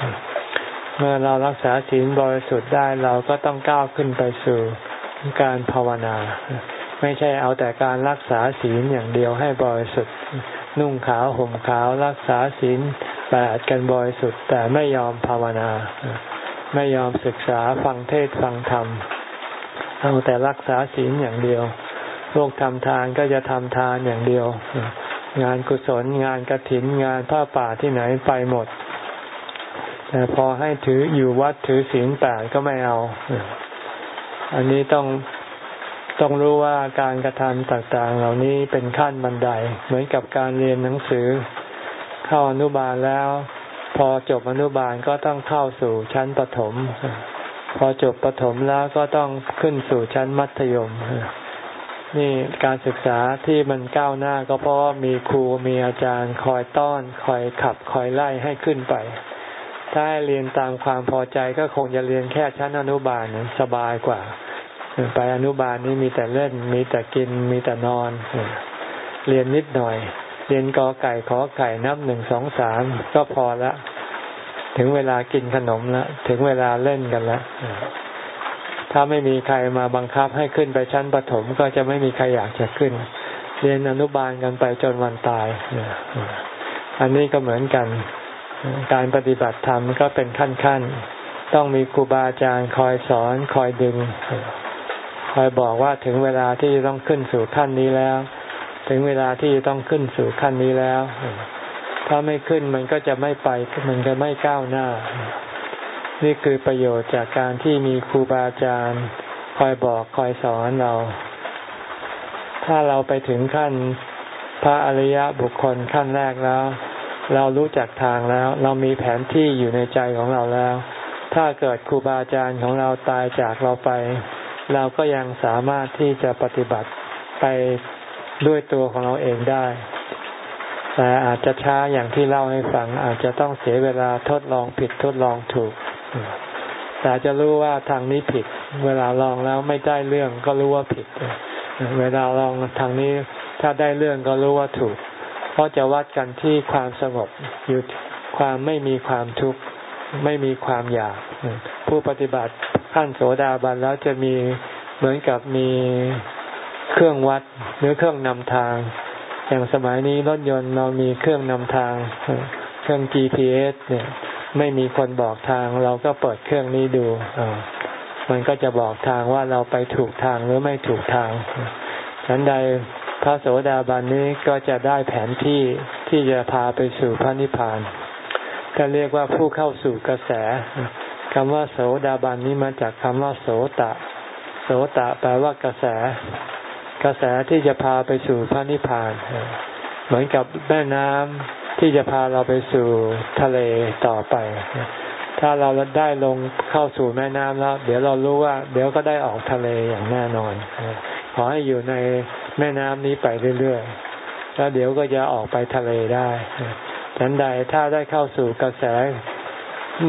S1: เมื่อเรารักษาศีลบริสุทธิ์ได้เราก็ต้องก้าวขึ้นไปสู่การภาวนา ไม่ใช่เอาแต่การรักษาศีลอย่างเดียวให้บริสุทธิ์นุ่งขาวห่มขาวรักษาศีลแปดกันบริสุทธิ์แต่ไม่ยอมภาวนา ไม่ยอมศึกษาฟังเทศฟังธรรม เอาแต่รักษาศีลอย่างเดียว พวกทำทานก็จะทำทานอย่างเดียว งานกุศลงานกระถินงานผ้าป่าที่ไหนไปหมด แต่พอให้ถืออยู่วัดถือศีลแปดก็ไม่เอาอันนี้ต้อง ต้องรู้ว่าการกระทำต่างๆ เหล่านี้เป็นขั้นบันได เหมือนกับการเรียนหนังสือ เข้าอนุบาลแล้ว พอจบอนุบาลก็ต้องเข้าสู่ชั้นประถม พอจบประถมแล้วก็ต้องขึ้นสู่ชั้นมัธยม นี่การศึกษาที่มันก้าวหน้าก็เพราะมีครูมีอาจารย์คอยต้อน คอยขับ คอยไล่ให้ขึ้นไป ถ้าให้เรียนตามความพอใจก็คงจะเรียนแค่ชั้นอนุบาลสบายกว่า ไปอนุบาลนี่มีแต่เล่น มีแต่กิน มีแต่นอน เรียนนิดหน่อย เรียนกอไก่ขอไก่นับหนึ่งสองสามก็พอละ ถึงเวลากินขนมละ ถึงเวลาเล่นกันละ ถ้าไม่มีใครมาบังคับให้ขึ้นไปชั้นประถมก็จะไม่มีใครอยากจะขึ้น เรียนอนุบาลกันไปจนวันตาย อันนี้ก็เหมือนกัน การปฏิบัติธรรมก็เป็นขั้นขั้นต้องมีครูบาอาจารย์คอยสอนคอยดึง คอยบอกว่าถึงเวลาที่ต้องขึ้นสู่ขั้นนี้แล้ว ถึงเวลาที่ต้องขึ้นสู่ขั้นนี้แล้ว ถ้าไม่ขึ้นมันก็จะไม่ไปมันจะไม่ก้าวหน้า นี่คือประโยชน์จากการที่มีครูบาอาจารย์ คอยบอกคอยสอนเรา ถ้าเราไปถึงขั้นพระอริยบุคคลขั้นแรกแล้ว เรารู้จักทางแล้ว เรามีแผนที่อยู่ในใจของเราแล้ว ถ้าเกิดครูบาอาจารย์ของเราตายจากเราไป เราก็ยังสามารถที่จะปฏิบัติไปด้วยตัวของเราเองได้ แต่อาจจะช้าอย่างที่เล่าให้ฟัง อาจจะต้องเสียเวลาทดลองผิดทดลองถูก แต่จะรู้ว่าทางนี้ผิด เวลาลองแล้วไม่ได้เรื่องก็รู้ว่าผิด เวลาลองทางนี้ถ้าได้เรื่องก็รู้ว่าถูก เพราะจะวัดกันที่ความสงบอยู่ความไม่มีความทุกข์ไม่มีความอยาก ผู้ปฏิบัติ ขั้นโสดาบันแล้วจะมีเหมือนกับมีเครื่องวัดหรือเครื่องนำทาง อย่างสมัยนี้รถยนต์เรามีเครื่องนำทาง เครื่อง GPS เนี่ย ไม่มีคนบอกทาง เราก็เปิดเครื่องนี้ดูมันก็จะบอกทางว่าเราไปถูกทางหรือไม่ถูกทางฉันใดพระโสดาบันนี้ก็จะได้แผนที่ที่จะพาไปสู่พระนิพพานก็เรียกว่าผู้เข้าสู่กระแส คำว่าโสดาบันนี้มาจากคำว่าโสตะ โสตะแปลว่ากระแส กระแสที่จะพาไปสู่พระนิพพาน เหมือนกับแม่น้ำที่จะพาเราไปสู่ทะเลต่อไป ถ้าเราได้ลงเข้าสู่แม่น้ำแล้ว เดี๋ยวเรารู้ว่า เดี๋ยวก็ได้ออกทะเลอย่างแน่นอน ขอให้อยู่ในแม่น้ำนี้ไปเรื่อยๆ แล้วเดี๋ยวก็จะออกไปทะเลได้ฉันใดถ้าได้เข้าสู่กระแส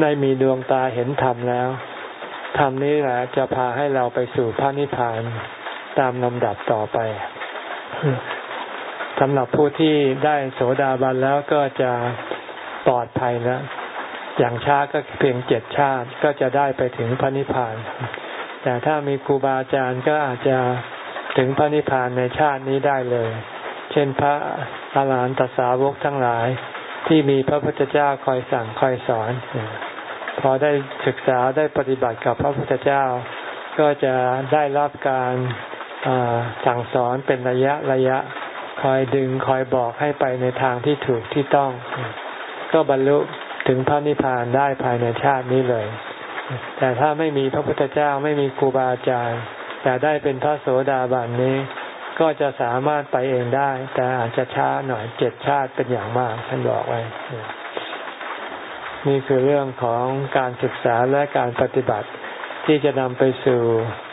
S1: ได้มีดวงตาเห็นธรรมแล้วธรรมนี้แหละจะพาให้เราไปสู่พระนิพพานตามลำดับต่อไปสำหรับผู้ที่ได้โสดาบันแล้วก็จะปลอดภัยแล้วอย่างช้าก็เพียงเจ็ดชาติก็จะได้ไปถึงพระนิพพาน แต่ถ้ามีครูบาอาจารย์ก็อาจจะถึงพระนิพพานในชาตินี้ได้เลย เช่นพระอาหารหันตสาวกทั้งหลาย ที่มีพระพุทธเจ้าคอยสั่งคอยสอน พอได้ศึกษาได้ปฏิบัติกับพระพุทธเจ้า ก็จะได้รับการสั่งสอนเป็นระยะระยะ คอยดึงคอยบอกให้ไปในทางที่ถูกที่ต้อง ก็บรรลุถึงพระนิพพานได้ภายในชาตินี้เลย แต่ถ้าไม่มีพระพุทธเจ้าไม่มีครูบาอาจารย์ แต่ได้เป็นพระโสดาบันนี้ ก็จะสามารถไปเองได้ แต่อาจจะช้าหน่อยเจ็ดชาติเป็นอย่างมากท่านบอกไว้นี่คือเรื่องของการศึกษาและการปฏิบัติที่จะนำไปสู่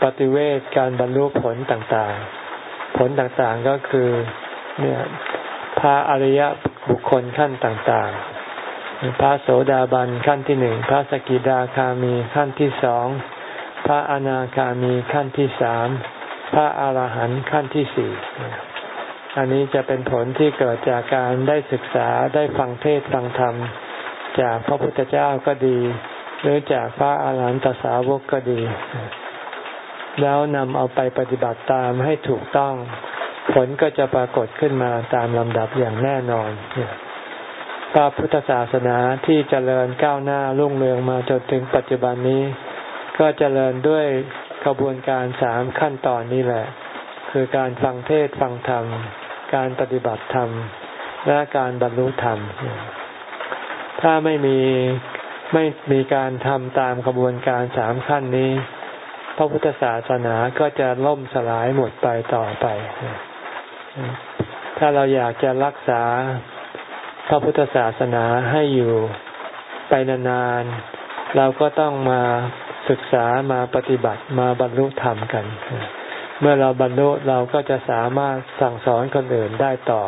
S1: ปฏิเวทการบรรลุผลต่างๆ ผลต่างๆก็คือเนี่ยพระอริยบุคคลขั้นต่างๆ พระโสดาบันขั้นที่หนึ่ง พระสกิดาคามีขั้นที่สอง พระอนาคามีขั้นที่สาม พระอาหารหันต์ขั้นที่สี่อันนี้จะเป็นผลที่เกิดจากการได้ศึกษาได้ฟังเทศฟังธรรม จากพระพุทธเจ้าก็ดี หรือจากพระอาหารหันตสาวกก็ดี แล้วนำเอาไปปฏิบัติตามให้ถูกต้อง ผลก็จะปรากฏขึ้นมาตามลำดับอย่างแน่นอนพระพุทธศาสนาที่เจริญก้าวหน้ารุ่งเรืองมาจนถึงปัจจุบันนี้ ก็เจริญด้วย กระบวนการสามขั้นตอนนี้แหละ คือการฟังเทศฟังธรรม การปฏิบัติธรรม และการบรรลุธรรม ถ้าไม่มีไม่มีการทำตามกระบวนการสามขั้นนี้ พระพุทธศาสนาก็จะล่มสลายหมดไปต่อไป ถ้าเราอยากจะรักษาพระพุทธศาสนาให้อยู่ไปนานๆ เราก็ต้องมา ศึกษามาปฏิบัติมาบรรลุธรรมกัน เมื่อเราบรรลุเราก็จะสามารถสั่งสอนคนอื่นได้ต่อ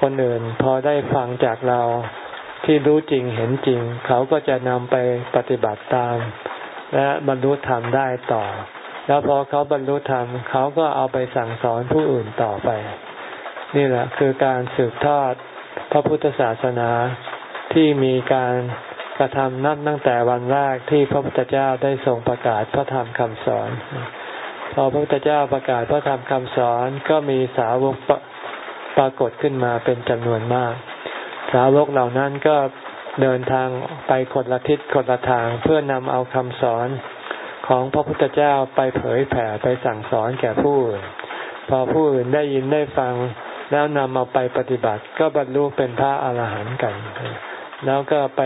S1: คนอื่นพอได้ฟังจากเราที่รู้จริงเห็นจริง เขาก็จะนำไปปฏิบัติตาม และบรรลุธรรมได้ต่อ แล้วพอเขาบรรลุธรรมเขาก็เอาไปสั่งสอนผู้อื่นต่อไป นี่แหละคือการสืบทอดพระพุทธศาสนาที่มีการ กระทำนับตั้งแต่วันแรกที่พระพุทธเจ้าได้ทรงประกาศพระธรรมคำสอน พอพระพุทธเจ้าประกาศพระธรรมคำสอนก็มีสาวกปรากฏขึ้นมาเป็นจำนวนมาก สาวกเหล่านั้นก็เดินทางไปคนละทิศคนละทางเพื่อนำเอาคำสอนของพระพุทธเจ้าไปเผยแผ่ไปสั่งสอนแก่ผู้อื่นพอผู้อื่นได้ยินได้ฟัง แล้วนำเอาไปปฏิบัติก็บรรลุเป็นพระอาหารหันต์กัน แล้วก็ไป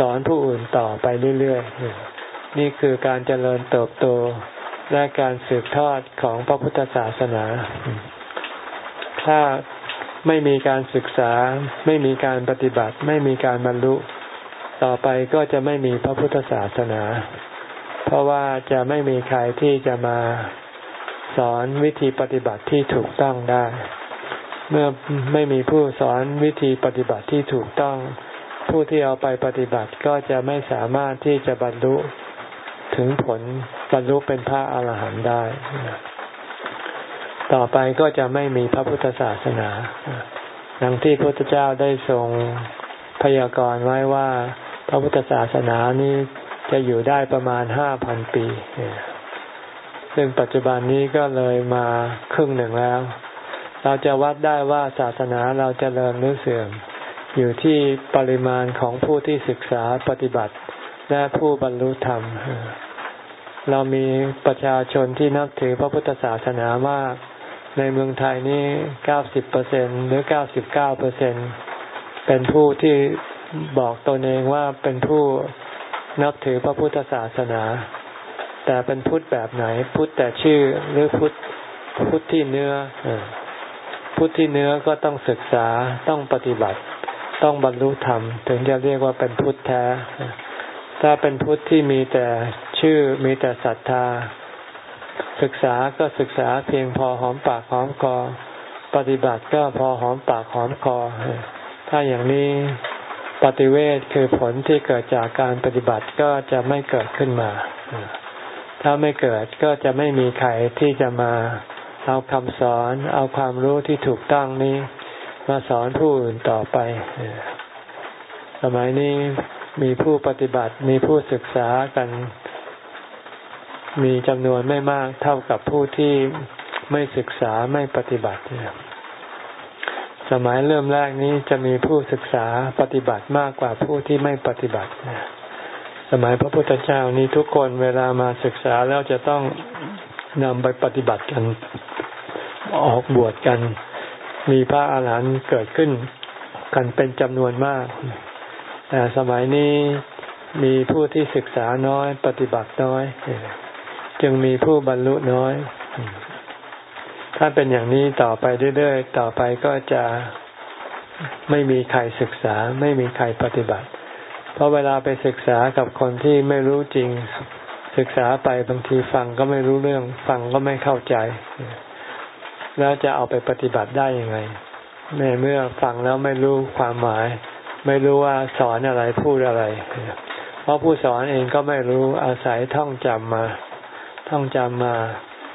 S1: สอนผู้อื่นต่อไปเรื่อยๆ นี่คือการเจริญเติบโตและการสืบทอดของพระพุทธศาสนา ถ้าไม่มีการศึกษา ไม่มีการปฏิบัติ ไม่มีการบรรลุ ต่อไปก็จะไม่มีพระพุทธศาสนา เพราะว่าจะไม่มีใครที่จะมาสอนวิธีปฏิบัติที่ถูกต้องได้ เมื่อไม่มีผู้สอนวิธีปฏิบัติที่ถูกต้อง ผู้ที่เอาไปปฏิบัติก็จะไม่สามารถที่จะบรรลุถึงผลบรรลุเป็นพระอาหารหันต์ได้ ต่อไปก็จะไม่มีพระพุทธศาสนาดังที่พระพุทธเจ้าได้ทรงพยากรณ์ไว้ว่า พระพุทธศาสนานี้จะอยู่ได้ประมาณห้าพันปี ซึ่งปัจจุบันนี้ก็เลยมาครึ่งหนึ่งแล้ว เราจะวัดได้ว่าศาสนาเราจะเริญหรือเสื่อม อยู่ที่ปริมาณของผู้ที่ศึกษาปฏิบัติ และผู้บรรลุธรรม เรามีประชาชนที่นับถือพระพุทธศาสนามาก ในเมืองไทยนี่เก้าสิบเปอร์เซ็นหรือเก้าสิบเก้าเปอร์เซ็นเป็นผู้ที่บอกตนเองว่าเป็นผู้นับถือพระพุทธศาสนา แต่เป็นพุทธแบบไหน พุทธแต่ชื่อหรือพุทธพุทธที่เนื้อพุทธที่เนื้อก็ต้องศึกษาต้องปฏิบัติ ต้องบรรลุธรรม ถึงจะเรียกว่าเป็นพุทธแท้ ถ้าเป็นพุทธที่มีแต่ชื่อมีแต่ศรัทธา ศึกษาก็ศึกษาเพียงพอหอมปากหอมคอปฏิบัติก็พอหอมปากหอมคอ ถ้าอย่างนี้ปฏิเวทคือผลที่เกิดจากการปฏิบัติก็จะไม่เกิดขึ้นมา ถ้าไม่เกิดก็จะไม่มีใครที่จะมาเอาคำสอน เอาความรู้ที่ถูกต้องนี้ มาสอนผู้อื่นต่อไป สมัยนี้มีผู้ปฏิบัติมีผู้ศึกษากัน มีจำนวนไม่มากเท่ากับผู้ที่ไม่ศึกษาไม่ปฏิบัติ สมัยเริ่มแรกนี้จะมีผู้ศึกษาปฏิบัติมากกว่าผู้ที่ไม่ปฏิบัติสมัยพระพุทธเจ้านี้ทุกคนเวลามาศึกษาแล้วจะต้องนำไปปฏิบัติกัน ออกบวชกัน มีพระอาหารหันต์เกิดขึ้นกันเป็นจำนวนมาก แต่สมัยนี้มีผู้ที่ศึกษาน้อย ปฏิบัติน้อย จึงมีผู้บรรลุน้อย ถ้าเป็นอย่างนี้ต่อไปเรื่อยๆ ต่อไปก็จะไม่มีใครศึกษา ไม่มีใครปฏิบัติ เพราะเวลาไปศึกษากับคนที่ไม่รู้จริง ศึกษาไปบางทีฟังก็ไม่รู้เรื่อง ฟังก็ไม่เข้าใจ แล้วจะเอาไปปฏิบัติได้ยังไงในเมื่อฟังแล้วไม่รู้ความหมาย ไม่รู้ว่าสอนอะไรพูดอะไร เพราะผู้สอนเองก็ไม่รู้อาศัยท่องจำมา ท่องจำมา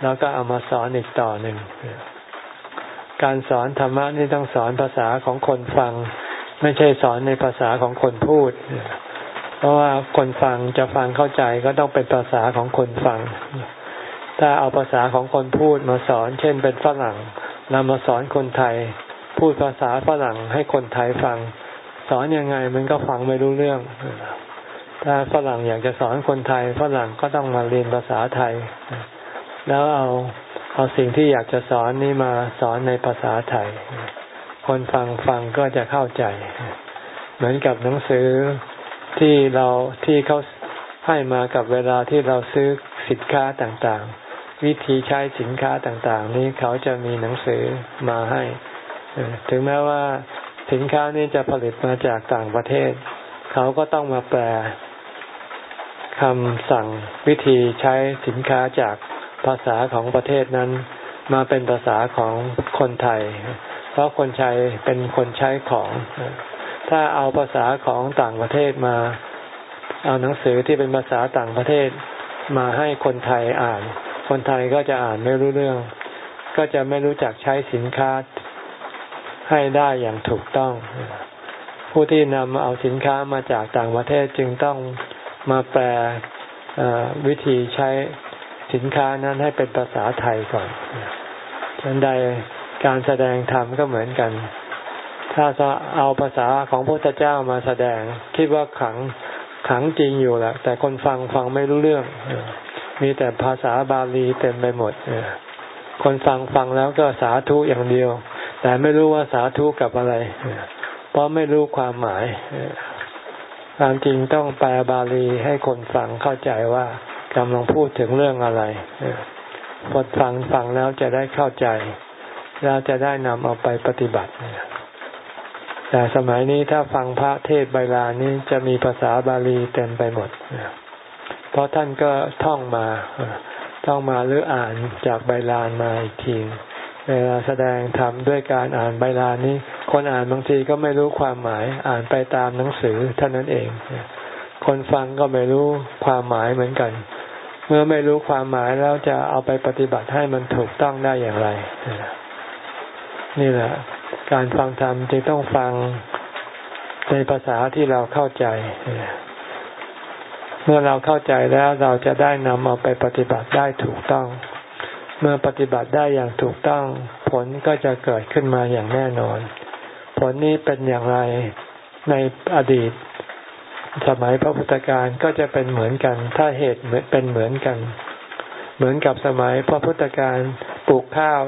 S1: แล้วก็เอามาสอนอีกต่อหนึ่งการสอนธรรมะนี่ต้องสอนภาษาของคนฟัง ไม่ใช่สอนในภาษาของคนพูด เพราะว่าคนฟังจะฟังเข้าใจก็ต้องเป็นภาษาของคนฟัง ถ้าเอาภาษาของคนพูดมาสอน เช่นเป็นฝรั่งเรามาสอนคนไทย พูดภาษาฝรั่งให้คนไทยฟัง สอนยังไงมันก็ฟังไม่รู้เรื่อง ถ้าฝรั่งอยากจะสอนคนไทย ฝรั่งก็ต้องมาเรียนภาษาไทย แล้วเอาเอาสิ่งที่อยากจะสอนนี่มาสอนในภาษาไทย คนฟังฟังก็จะเข้าใจ เหมือนกับหนังสือที่เราที่เขาให้มากับเวลาที่เราซื้อสินค้าต่างๆ วิธีใช้สินค้าต่างๆ นี้เขาจะมีหนังสือมาให้ ถึงแม้ว่าสินค้านี้จะผลิตมาจากต่างประเทศ เขาก็ต้องมาแปลคำสั่งวิธีใช้สินค้าจากภาษาของประเทศนั้น มาเป็นภาษาของคนไทย เพราะคนไทยเป็นคนใช้ของ ถ้าเอาภาษาของต่างประเทศมา เอาหนังสือที่เป็นภาษาต่างประเทศมาให้คนไทยอ่าน คนไทยก็จะอ่านไม่รู้เรื่อง ก็จะไม่รู้จักใช้สินค้าให้ได้อย่างถูกต้อง ผู้ที่นำเอาสินค้ามาจากต่างประเทศจึงต้องมาแปลวิธีใช้สินค้านั้นให้เป็นภาษาไทยก่อนฉันใดการแสดงธรรมก็เหมือนกัน ถ้าจะเอาภาษาของพระพุทธเจ้ามาแสดง คิดว่าขังขังจริงอยู่แหละแต่คนฟังฟังไม่รู้เรื่อง มีแต่ภาษาบาลีเต็มไปหมดคนฟังฟังแล้วก็สาธุอย่างเดียว แต่ไม่รู้ว่าสาธุกับอะไร เพราะไม่รู้ความหมายความจริงต้องแปลบาลีให้คนฟังเข้าใจว่ากำลังพูดถึงเรื่องอะไรพอฟังฟังแล้วจะได้เข้าใจ แล้วจะได้นำเอาไปปฏิบัติ แต่สมัยนี้ถ้าฟังพระเทศใบลานี้จะมีภาษาบาลีเต็มไปหมด เพราะท่านก็ท่องมา ท่องมาหรืออ่านจากใบลานมาอีกทีเวลาแสดงธรรมด้วยการอ่านใบลานนี้ คนอ่านบางทีก็ไม่รู้ความหมาย อ่านไปตามหนังสือเท่านั้นเอง คนฟังก็ไม่รู้ความหมายเหมือนกัน เมื่อไม่รู้ความหมายแล้วจะเอาไปปฏิบัติให้มันถูกต้องได้อย่างไร นี่แหละ การฟังธรรมจึงต้องฟังในภาษาที่เราเข้าใจ เมื่อเราเข้าใจแล้วเราจะได้นำเอาไปปฏิบัติได้ถูกต้อง เมื่อปฏิบัติได้อย่างถูกต้อง ผลก็จะเกิดขึ้นมาอย่างแน่นอน ผลนี้เป็นอย่างไรในอดีต สมัยพระพุทธการก็จะเป็นเหมือนกัน ถ้าเหตุเป็นเหมือนกัน เหมือนกับสมัยพระพุทธการปลูกข้าว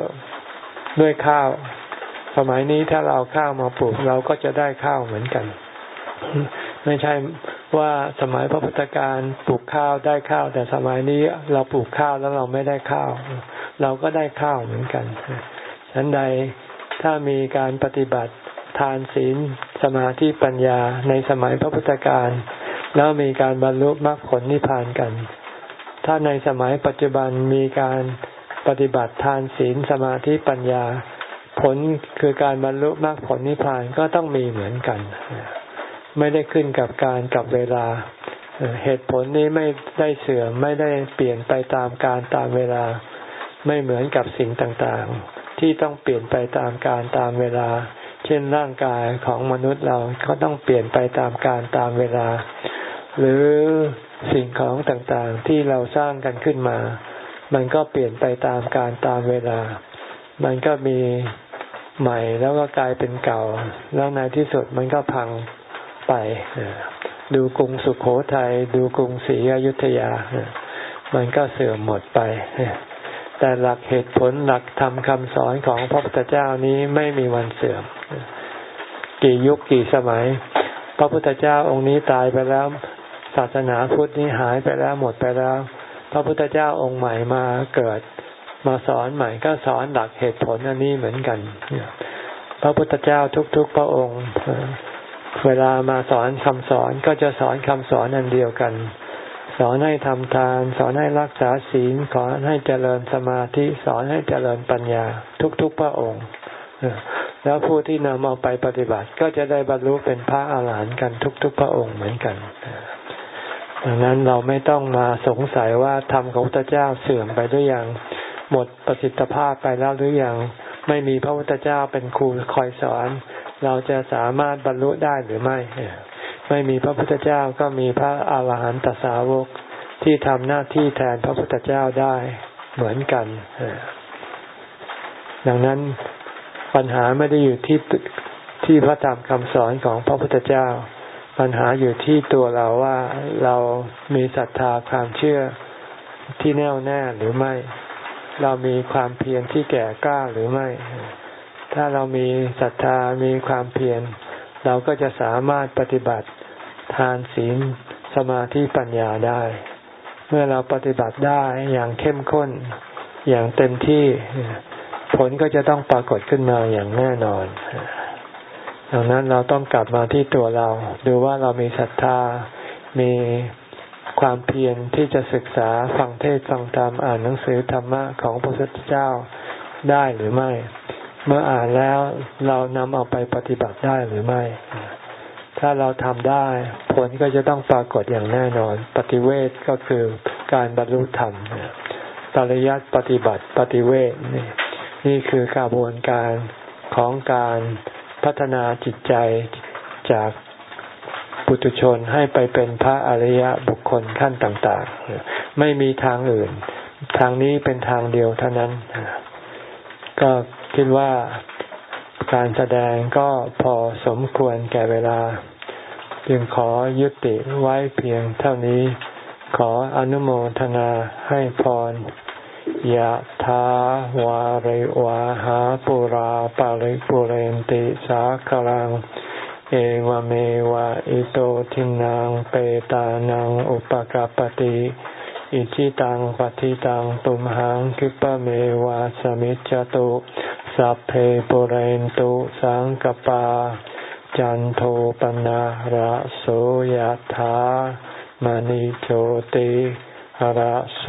S1: ด้วยข้าว สมัยนี้ถ้าเราข้าวมาปลูกเราก็จะได้ข้าวเหมือนกัน ไม่ใช่ว่าสมัยพระพุทธการปลูกข้าวได้ข้าว แต่สมัยนี้เราปลูกข้าวแล้วเราไม่ได้ข้าว เราก็ได้ข้าวเหมือนกันฉันใดถ้ามีการปฏิบัติทานศีลสมาธิปัญญาในสมัยพระพุทธการ แล้วมีการบรรลุมรรคผลนิพพานกัน ถ้าในสมัยปัจจุบันมีการปฏิบัติทานศีลสมาธิปัญญา ผลคือการบรรลุมรรคผลนิพพานก็ต้องมีเหมือนกัน ไม่ได้ขึ้นกับการกับเวลา เหตุผลนี้ไม่ได้เสื่อมไม่ได้เปลี่ยนไปตามการตามเวลา ไม่เหมือนกับสิ่งต่างๆ ที่ต้องเปลี่ยนไปตามการตามเวลา เช่นร่างกายของมนุษย์เราก็ต้องเปลี่ยนไปตามการตามเวลา หรือสิ่งของต่างๆที่เราสร้างกันขึ้นมา มันก็เปลี่ยนไปตามการตามเวลา มันก็มีใหม่แล้วก็กลายเป็นเก่า แล้วในที่สุดมันก็พัง ไป ดูกรุงสุขโขทยัยดูกรุงศรีอยุธยา มันก็เสื่อมหมดไป แต่หลักเหตุผลหลักธรรมคำสอนของพระพุทธเจ้านี้ไม่มีวันเสื่อม กี่ยุคกี่สมัย พระพุทธเจ้าองค์นี้ตายไปแล้ว ศาสนาพุทธนี้หายไปแล้วหมดไปแล้ว พระพุทธเจ้าองค์ใหม่มาเกิดมาสอนใหม่ก็สอนหลักเหตุผลอันนี้เหมือนกัน พระพุทธเจ้าทุกๆพระองค์ เวลามาสอนคำสอนก็จะสอนคำสอนอันเดียวกัน สอนให้ทำทาน สอนให้รักษาศีลสอนให้เจริญสมาธิสอนให้เจริญปัญญา ทุกๆพระองค์ แล้วผู้ที่นำเอาไปปฏิบัติก็จะได้บรรลุเป็นพระอาหารหันต์กันทุกๆพระองค์เหมือนกันดังนั้นเราไม่ต้องมาสงสัยว่าธรรมของพระเจ้าเสื่อมไปหรือยังหมดประสิทธิภาพไปแล้วหรือยังไม่มีพระพุทธเจ้าเป็นครูคอยสอน เราจะสามารถบรรลุได้หรือไม่ ไม่มีพระพุทธเจ้าก็มีพระอาหารหันตสาวกที่ทำหน้าที่แทนพระพุทธเจ้าได้เหมือนกัน ดังนั้นปัญหาไม่ได้อยู่ที่ที่พระธรรมคำสอนของพระพุทธเจ้า ปัญหาอยู่ที่ตัวเราว่าเรามีศรัทธาความเชื่อที่แน่วแน่หรือไม่ เรามีความเพียรที่แก่กล้าหรือไม่ ถ้าเรามีศรัทธามีความเพียรเราก็จะสามารถปฏิบัติทานศีลสมาธิปัญญาได้ เมื่อเราปฏิบัติได้อย่างเข้มข้นอย่างเต็มที่ผลก็จะต้องปรากฏขึ้นมาอย่างแน่นอน ดังนั้นเราต้องกลับมาที่ตัวเรา ดูว่าเรามีศรัทธา มีความเพียรที่จะศึกษาฟังเทศฟังธรรมอ่านหนังสือธรรมะของพระพุทธเจ้าได้หรือไม่ เมื่ออ่านแล้วเรานำเอาไปปฏิบัติได้หรือไม่ ถ้าเราทำได้ ผลก็จะต้องปรากฏอย่างแน่นอน ปฏิเวทก็คือการบรรลุธรรมปริยัติปฏิบัติปฏิเวทนี่นี่คือกระบวนการของการพัฒนาจิตใจจากปุถุชนให้ไปเป็นพระอริยบุคคลขั้นต่าง ๆ ไม่มีทางอื่น ทางนี้เป็นทางเดียวเท่านั้น ก็ คิดว่าการแสดงก็พอสมควรแก่เวลา จึงขอยุติไว้เพียงเท่านี้ ขออนุโมทนาให้พรยะถาวาริวาหาปุราปาริปุเรนติสาคลัง เอวเมวะอิโตทินังเปตานังอุปกาปติอิจิตังปฏิตังตุมหังคิปะเมวะสมิจจตุ สัพเพปุเรนตุสังกปา จันโทปนะระโสยธามณิโชติระโส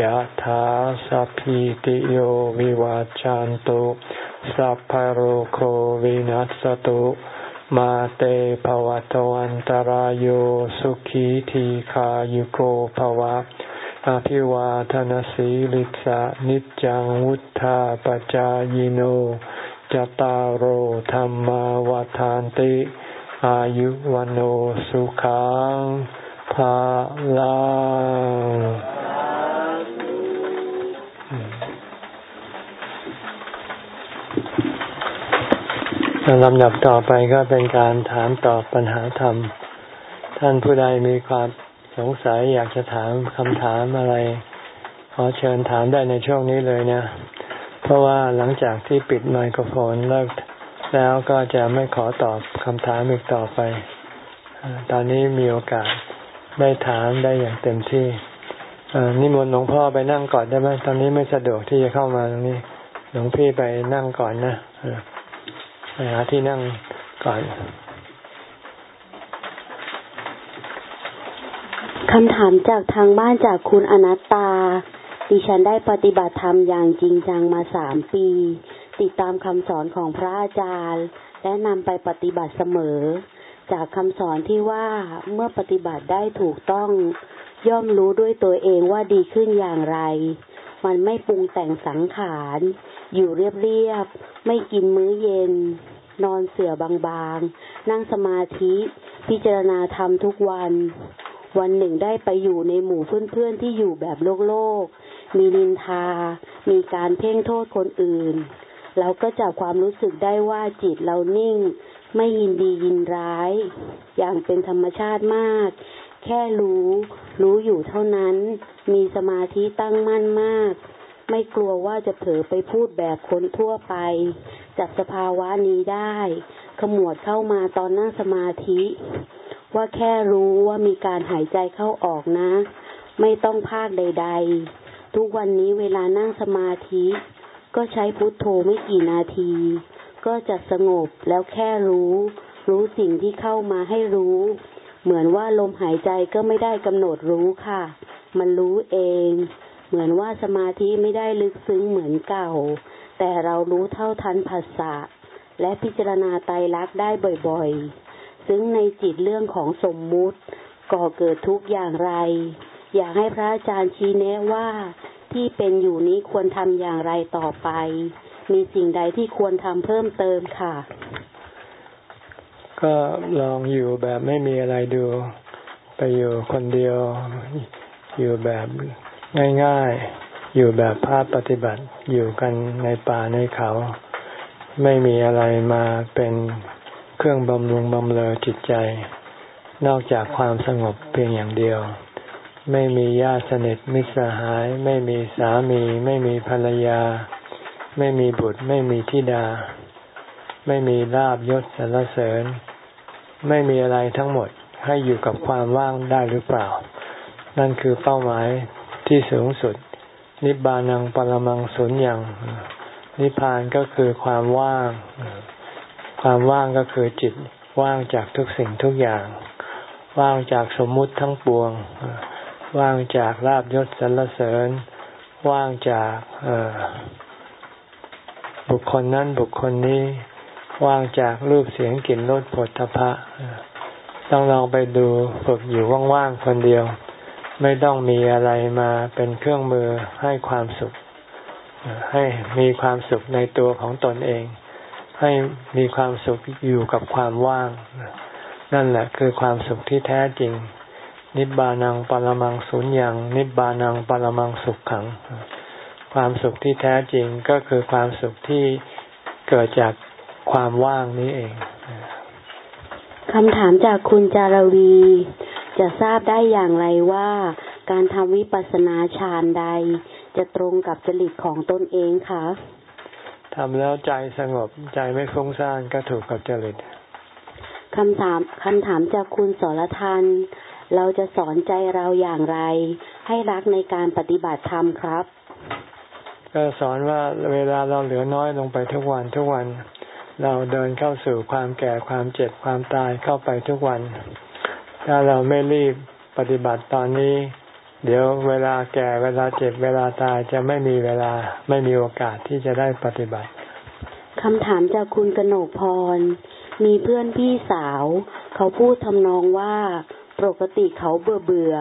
S1: ยธาสัพพิติโยวิวาจันตุสัพพโรโควินัสตุมาเตภวัตวันตารโยสุขีทีขายุโกภวะ อภิวาทนสีลิสะนิจังวุธาปจายโนจตารโหธรรมวาทานติ อายุวันโอสุขังภาลังลำดับต่อไปก็เป็นการถามตอบปัญหาธรรม ท่านผู้ใดมีความ สงสัยอยากจะถามคำถามอะไร ขอเชิญถามได้ในช่วงนี้เลยนะ เพราะว่าหลังจากที่ปิดไมโครโฟนเลิกแล้วก็จะไม่ขอตอบคำถามอีกต่อไป ตอนนี้มีโอกาสได้ถามได้อย่างเต็มที่นิมนต์หลวงพ่อไปนั่งก่อนได้ไหมตอนนี้ไม่สะดวกที่จะเข้ามาตรงนี้ หลวงพี่ไปนั่งก่อนนะไปหาที่นั่งก่อน
S2: คำถามจากทางบ้านจากคุณอนัตตา ดิฉันได้ปฏิบัติธรรมอย่างจริงจังมาสามปี ติดตามคำสอนของพระอาจารย์ และนำไปปฏิบัติเสมอ จากคำสอนที่ว่าเมื่อปฏิบัติได้ถูกต้อง ย่อมรู้ด้วยตัวเองว่าดีขึ้นอย่างไร มันไม่ปรุงแต่งสังขาร อยู่เรียบๆ ไม่กินมื้อเย็น นอนเสื่อบางๆ นั่งสมาธิ พิจารณาธรรมทุกวัน วันหนึ่งได้ไปอยู่ในหมู่เพื่อนๆที่อยู่แบบโลกโลก มีนินทา มีการเพ่งโทษคนอื่น เราก็จับความรู้สึกได้ว่าจิตเรานิ่ง ไม่ยินดียินร้าย อย่างเป็นธรรมชาติมาก แค่รู้ รู้อยู่เท่านั้น มีสมาธิตั้งมั่นมาก ไม่กลัวว่าจะเผลอไปพูดแบบคนทั่วไปจับสภาวะนี้ได้ ขมวดเข้ามาตอนนั่งสมาธิ ว่าแค่รู้ว่ามีการหายใจเข้าออกนะ ไม่ต้องภาคใด ๆ ทุกวันนี้เวลานั่งสมาธิ ก็ใช้พุทโธไม่กี่นาที ก็จะสงบแล้วแค่รู้ รู้สิ่งที่เข้ามาให้รู้ เหมือนว่าลมหายใจก็ไม่ได้กำหนดรู้ค่ะ มันรู้เอง เหมือนว่าสมาธิไม่ได้ลึกซึ้งเหมือนเก่า แต่เรารู้เท่าทันภาษาและพิจารณาไตรลักษณ์ได้บ่อยๆ ซึ่งในจิตเรื่องของสมมุติก่อเกิดทุกอย่างไร อยากให้พระอาจารย์ชี้แนะว่าที่เป็นอยู่นี้ควรทำอย่างไรต่อไป มีสิ่งใดที่ควรทำเพิ่มเติมค่ะ
S1: ก็ลองอยู่แบบไม่มีอะไรดู ไปอยู่คนเดียว อยู่แบบง่ายๆ อยู่แบบภาพปฏิบัติ อยู่กันในป่าในเขา ไม่มีอะไรมาเป็น เครื่องบำรุงบำเรอจิตใจ นอกจากความสงบเพียงอย่างเดียว ไม่มีญาติสนิทมิตรสหาย ไม่มีสามี ไม่มีภรรยา ไม่มีบุตร ไม่มีธิดา ไม่มีลาบยศสรรเสริญ ไม่มีอะไรทั้งหมดให้อยู่กับความว่างได้หรือเปล่า นั่นคือเป้าหมายที่สูงสุด นิบานังปรมังสุญญ์นิพพานก็คือความว่าง ความว่างก็คือจิตว่างจากทุกสิ่งทุกอย่าง ว่างจากสมมุติทั้งปวง ว่างจากลาบยศสรรเสริญ ว่างจากบุคคลนั้นบุคคลนี้ ว่างจากรูปเสียงกลิ่นรสผลทพะต้องลองไปดูฝึกอยู่ว่างๆคนเดียว ไม่ต้องมีอะไรมาเป็นเครื่องมือให้ความสุข ให้มีความสุขในตัวของตนเอง ให้มีความสุขอยู่กับความว่าง นั่นแหละคือความสุขที่แท้จริง นิบานังปรมังสุญญ์นิบานังปรมังสุขขัง ความสุขที่แท้จริงก็คือความสุขที่เกิดจากความว่างนี้เอง
S2: คำถามจากคุณจารวี จะทราบได้อย่างไรว่า การทำวิปัสสนาฌานใด จะตรงกับจริตของตนเองคะ
S1: ทำแล้วใจสงบใจไม่ฟุ้งซ่านก็ถูกกับจริต
S2: คำถามคำถามจากคุณสรทันเราจะสอนใจเราอย่างไร ให้รักในการปฏิบัติธรรมครับ
S1: ก็สอนว่าเวลาเราเหลือน้อยลงไปทุกวันทุกวัน เราเดินเข้าสู่ความแก่ความเจ็บความตายเข้าไปทุกวัน ถ้าเราไม่รีบปฏิบัติตอนนี้ เดี๋ยวเวลาแก่เวลาเจ็บเวลาตายจะไม่มีเวลาไม่มีโอกาสที่จะได้ปฏิบัติ
S2: คำถามจากคุณกนกพร มีเพื่อนพี่สาว เขาพูดทำนองว่าปกติเขาเบื่อเบื่อ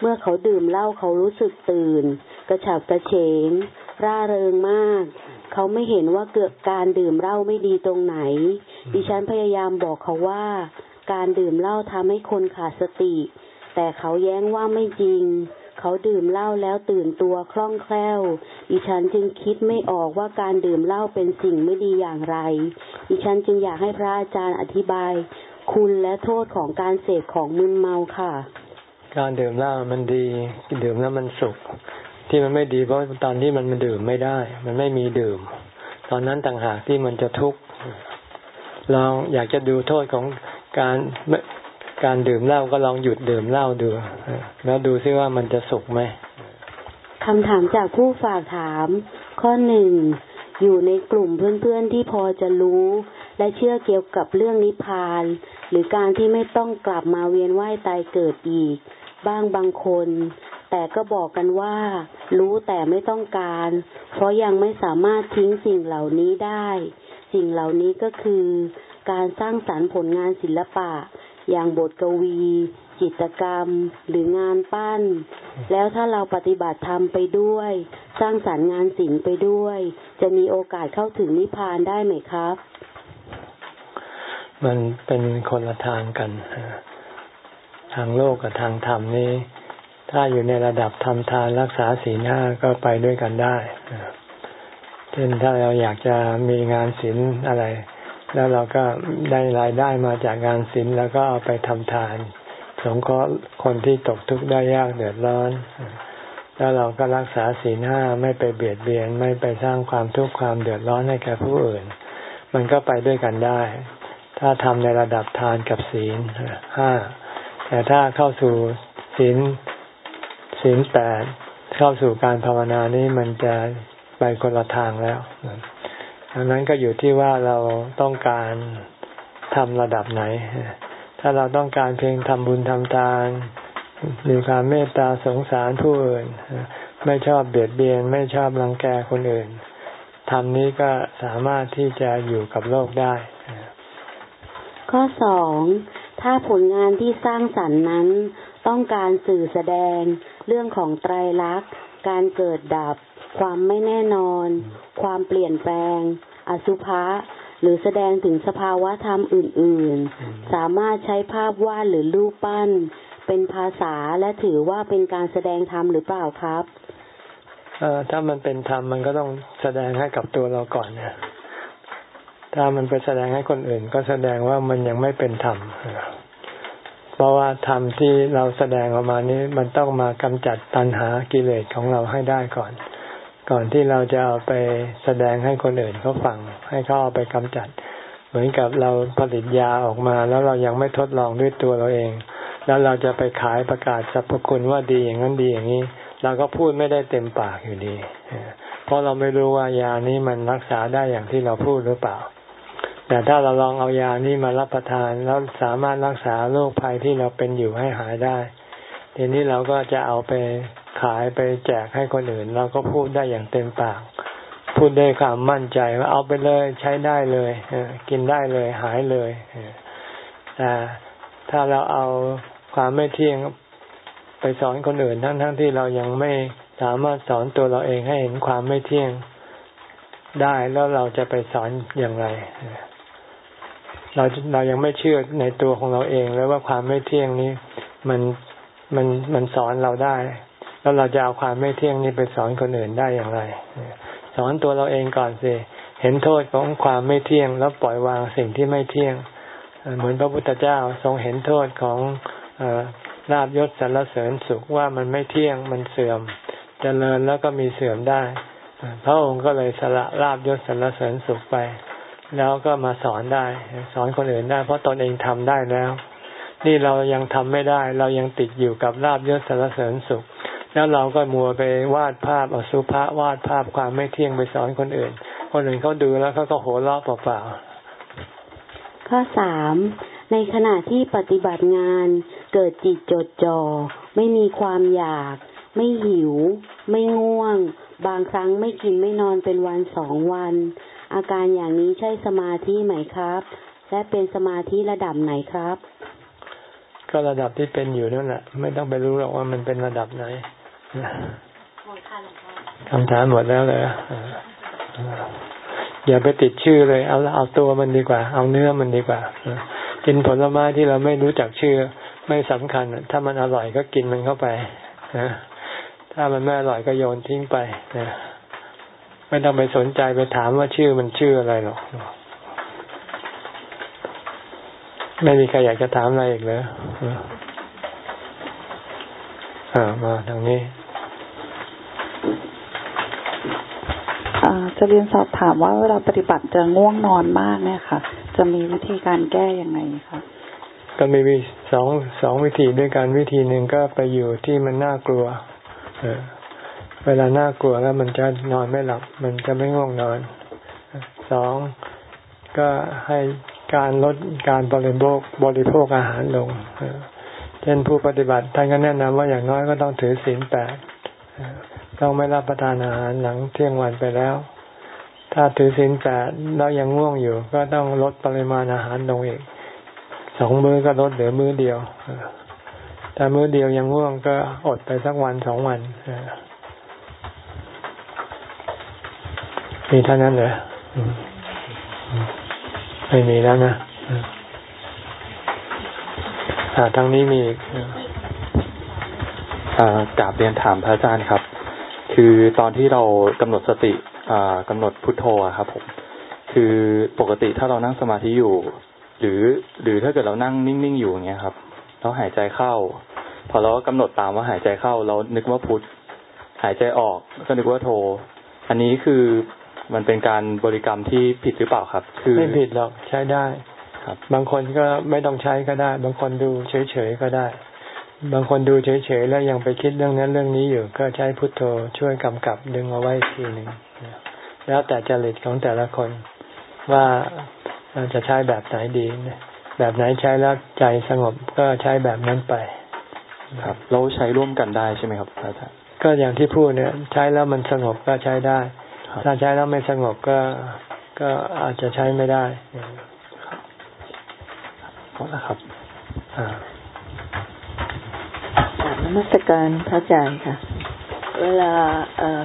S2: เมื่อเขาดื่มเหล้าเขารู้สึกตื่น กระฉับกระเฉง ร่าเริงมาก เขาไม่เห็นว่าเกิดการดื่มเหล้าไม่ดีตรงไหน ดิฉันพยายามบอกเขาว่า การดื่มเหล้าทำให้คนขาดสติ แต่เขาแย้งว่าไม่จริง เขาดื่มเหล้าแล้วตื่นตัวคล่องแคล่ว ดิฉันจึงคิดไม่ออกว่าการดื่มเหล้าเป็นสิ่งไม่ดีอย่างไร ดิฉันจึงอยากให้พระอาจารย์อธิบาย คุณและโทษของการเสพของมึนเมาค่ะ
S1: การดื่มเหล้ามันดี ดื่มแล้วมันสุข ที่มันไม่ดีเพราะตอนที่มันมันดื่มไม่ได้ มันไม่มีดื่ม ตอนนั้นต่างหากที่มันจะทุกข์ลองอยากจะดูโทษของการ การดื่มเหล้าก็ลองหยุดดื่มเหล้าดูแล้วดูซิว่ามันจะสุขไหม
S2: คำถามจากผู้ฝากถาม ข้อหนึ่งอยู่ในกลุ่มเพื่อนๆที่พอจะรู้ และเชื่อเกี่ยวกับเรื่องนิพพาน หรือการที่ไม่ต้องกลับมาเวียนว่ายตายเกิดอีก บ้างบางคน แต่ก็บอกกันว่า รู้แต่ไม่ต้องการ เพราะยังไม่สามารถทิ้งสิ่งเหล่านี้ได้ สิ่งเหล่านี้ก็คือ การสร้างสรรค์ผลงานศิลปะ อย่างบทกวี จิตกรรม หรืองานปั้น แล้วถ้าเราปฏิบัติธรรมไปด้วย สร้างสรรค์งานศิลป์ไปด้วย จะมีโอกาสเข้าถึงนิพพานได้ไหมครับ
S1: มันเป็นคนละทางกัน ทางโลกกับทางธรรมนี้ ถ้าอยู่ในระดับทำทานรักษาศีลห้าก็ไปด้วยกันได้เช่นถ้าเราอยากจะมีงานศิลป์อะไร แล้วเราก็ได้รายได้มาจากงานศิลแล้วก็เอาไปทำทาน สงเคราะห์คนที่ตกทุกข์ได้ยากเดือดร้อน แล้วเราก็รักษาศีลห้าไม่ไปเบียดเบียน ไม่ไปสร้างความทุกข์ความเดือดร้อนให้แก่ผู้อื่น มันก็ไปด้วยกันได้ ถ้าทำในระดับทานกับศีลห้าแต่ถ้าเข้าสู่ศีลศีลแปดเข้าสู่การภาวนานี้มันจะไปคนละทางแล้ว ดังนั้นก็อยู่ที่ว่าเราต้องการทำระดับไหน ถ้าเราต้องการเพียงทำบุญทำทานมีความเมตตาสงสารผู้อื่น ไม่ชอบเบียดเบียน ไม่ชอบรังแกคนอื่นทำนี้ก็สามารถที่จะอยู่กับโลกได้
S2: ข้อสองถ้าผลงานที่สร้างสรรค์นั้น ต้องการสื่อแสดงเรื่องของไตรลักษณ์ การเกิดดับ ความไม่แน่นอน ความเปลี่ยนแปลง อสุภะหรือแสดงถึงสภาวะธรรมอื่น ๆ สามารถใช้ภาพวาดหรือรูปปั้น เป็นภาษาและถือว่าเป็นการแสดงธรรมหรือเปล่าครับ
S1: ถ้ามันเป็นธรรมมันก็ต้องแสดงให้กับตัวเราก่อนเนี่ยถ้ามันไปแสดงให้คนอื่น ก็แสดงว่ามันยังไม่เป็นธรรมเพราะว่าธรรมที่เราแสดงออกมานี้มันต้องมากำจัดตัณหากิเลสของเราให้ได้ก่อน ก่อนที่เราจะเอาไปแสดงให้คนอื่นเขาฟัง ให้เขาเอาไปกำจัด เหมือนกับเราผลิตยาออกมา แล้วเรายังไม่ทดลองด้วยตัวเราเอง แล้วเราจะไปขายประกาศสรรพคุณว่าดีอย่างนั้นดีอย่างนี้ เราก็พูดไม่ได้เต็มปากอยู่ดี เพราะเราไม่รู้ว่ายานี้มันรักษาได้อย่างที่เราพูดหรือเปล่า แต่ถ้าเราลองเอายานี้มารับประทานแล้วสามารถรักษาโรคภัยที่เราเป็นอยู่ให้หายได้ทีนี้เราก็จะเอาไป ขายไปแจกให้คนอื่น เราก็พูดได้อย่างเต็มปาก พูดด้วยความมั่นใจว่าเอาไปเลยใช้ได้เลยกินได้เลยหายเลยแต่ถ้าเราเอาความไม่เที่ยงไปสอนคนอื่นทั้งๆทที่เรายังไม่สามารถสอนตัวเราเองให้เห็นความไม่เที่ยงได้แล้วเราจะไปสอนอย่างไร เราเรายังไม่เชื่อในตัวของเราเองแล้วว่าความไม่เที่ยงนี้มันมันมันสอนเราได้ แล้วเราจะเอาความไม่เที่ยงนี้ไปสอนคนอื่นได้อย่างไร สอนตัวเราเองก่อนสิเห็นโทษของความไม่เที่ยง แล้วปล่อยวางสิ่งที่ไม่เที่ยง เหมือนพระพุทธเจ้าทรงเห็นโทษของลาบยศสรรเสริญสุขว่ามันไม่เที่ยงมันเสื่อมจเจริญแล้วก็มีเสื่อมได้ พระองค์ก็เลยสละลาบยศสรรเสริญสุขไป แล้วก็มาสอนได้ สอนคนอื่นได้ เพราะตนเองทำได้แล้ว นี่เรายังทำไม่ได้ เรายังติดอยู่กับลาบยศสารเสริญสุข แล้วเราก็มัวไปวาดภาพอสุภะวาดภาพความไม่เที่ยงไปสอนคนอื่น คนอื่นเขาดูแล้วเขาก็โหเราะเปล่า
S2: ๆข้อสามในขณะที่ปฏิบัติงานเกิดจิตจดจ่อไม่มีความอยาก ไม่หิว ไม่ง่วง บางครั้งไม่กินไม่นอนเป็นวันสองวัน อาการอย่างนี้ใช่สมาธิไหมครับ และเป็นสมาธิระดับไหนครับ
S1: ก็ระดับที่เป็นอยู่นั่นแหละไม่ต้องไปรู้หรอกว่ามันเป็นระดับไหน คำถามหมดแล้วเลยอย่าไปติดชื่อเลย เอาเอาตัวมันดีกว่า เอาเนื้อมันดีกว่า กินผลไม้ที่เราไม่รู้จักชื่อ ไม่สำคัญ ถ้ามันอร่อยก็กินมันเข้าไปนะถ้ามันไม่อร่อยก็โยนทิ้งไปนะไม่ต้องไปสนใจไปถามว่าชื่อมันชื่ออะไรหรอก ไม่มีใครอยากจะถามอะไรอีกเลย อ่ามาทางนี้
S3: จะเรียนสอบถามว่าเวลาปฏิบัติจะง่วงนอนมากเนี่ยค่ะ จะมีวิธีการแก้ยังไงคะ
S1: ก็มีสองสองวิธีด้วยกันวิธีหนึ่งก็ไปอยู่ที่มันน่ากลัวเออเวลาน่ากลัวแล้วมันจะนอนไม่หลับ มันจะไม่ง่วงนอนสองก็ให้การลดการบริโภคบริโภคอาหารลงเช่นผู้ปฏิบัติท่านก็แนะนำว่าอย่างน้อยก็ต้องถือศีลแปดต้องไม่รับประทานอาหารหลังเที่ยงวันไปแล้ว ถ้าถือศีลแปดแล้วยังง่วงอยู่ ก็ต้องลดปริมาณอาหารลงอีกสองมื้อก็ลดเหลือมื้อเดียวถ้ามื้อเดียวยังง่วงก็อดไปสักวันสองวันมีเท่านั้นเหรอไม่มีแล้วนะ ทางนี้มีก
S4: ราบเรียนถามพระอาจารย์ครับ คือตอนที่เรากำหนดสติกำหนดพุทโธครับผมคือปกติถ้าเรานั่งสมาธิอยู่ หรือหรือถ้าเกิดเรานั่งนิ่งๆอยู่อย่างเงี้ยครับเราหายใจเข้า พอเราก็กำหนดตามว่าหายใจเข้า เรานึกว่าพุทหายใจออกก็นึกว่าโทอันนี้คือมันเป็นการบริกรรมที่ผิดหรือเปล่าครับ
S1: คือไม่ผิดหรอกใช้ได้ ครับ บางคนก็ไม่ต้องใช้ก็ได้ บางคนดูเฉยๆก็ได้ บางคนดูเฉยๆแล้วยังไปคิดเรื่องนั้นเรื่องนี้อยู่ ก็ใช้พุทโธช่วยกำกับดึงเอาไว้ทีหนึ่งแล้วแต่จริตของแต่ละคนว่าจะใช้แบบไหนดีแบบไหนใช้แล้วใจสงบก็ใช้แบบนั้นไป
S4: ครับเราใช้ร่วมกันได้ใช่ไหมครับอาจารย์
S1: ก็อย่างที่พูดเนี่ย ใช้แล้วมันสงบก็ใช้ได้ ถ้าใช้แล้วไม่สงบก็ก็อาจจะใช้ไม่ได้
S4: ก็ นะครับอ่า
S5: นมัสการพระอาจารย์ค่ะ เวลาเอ่อ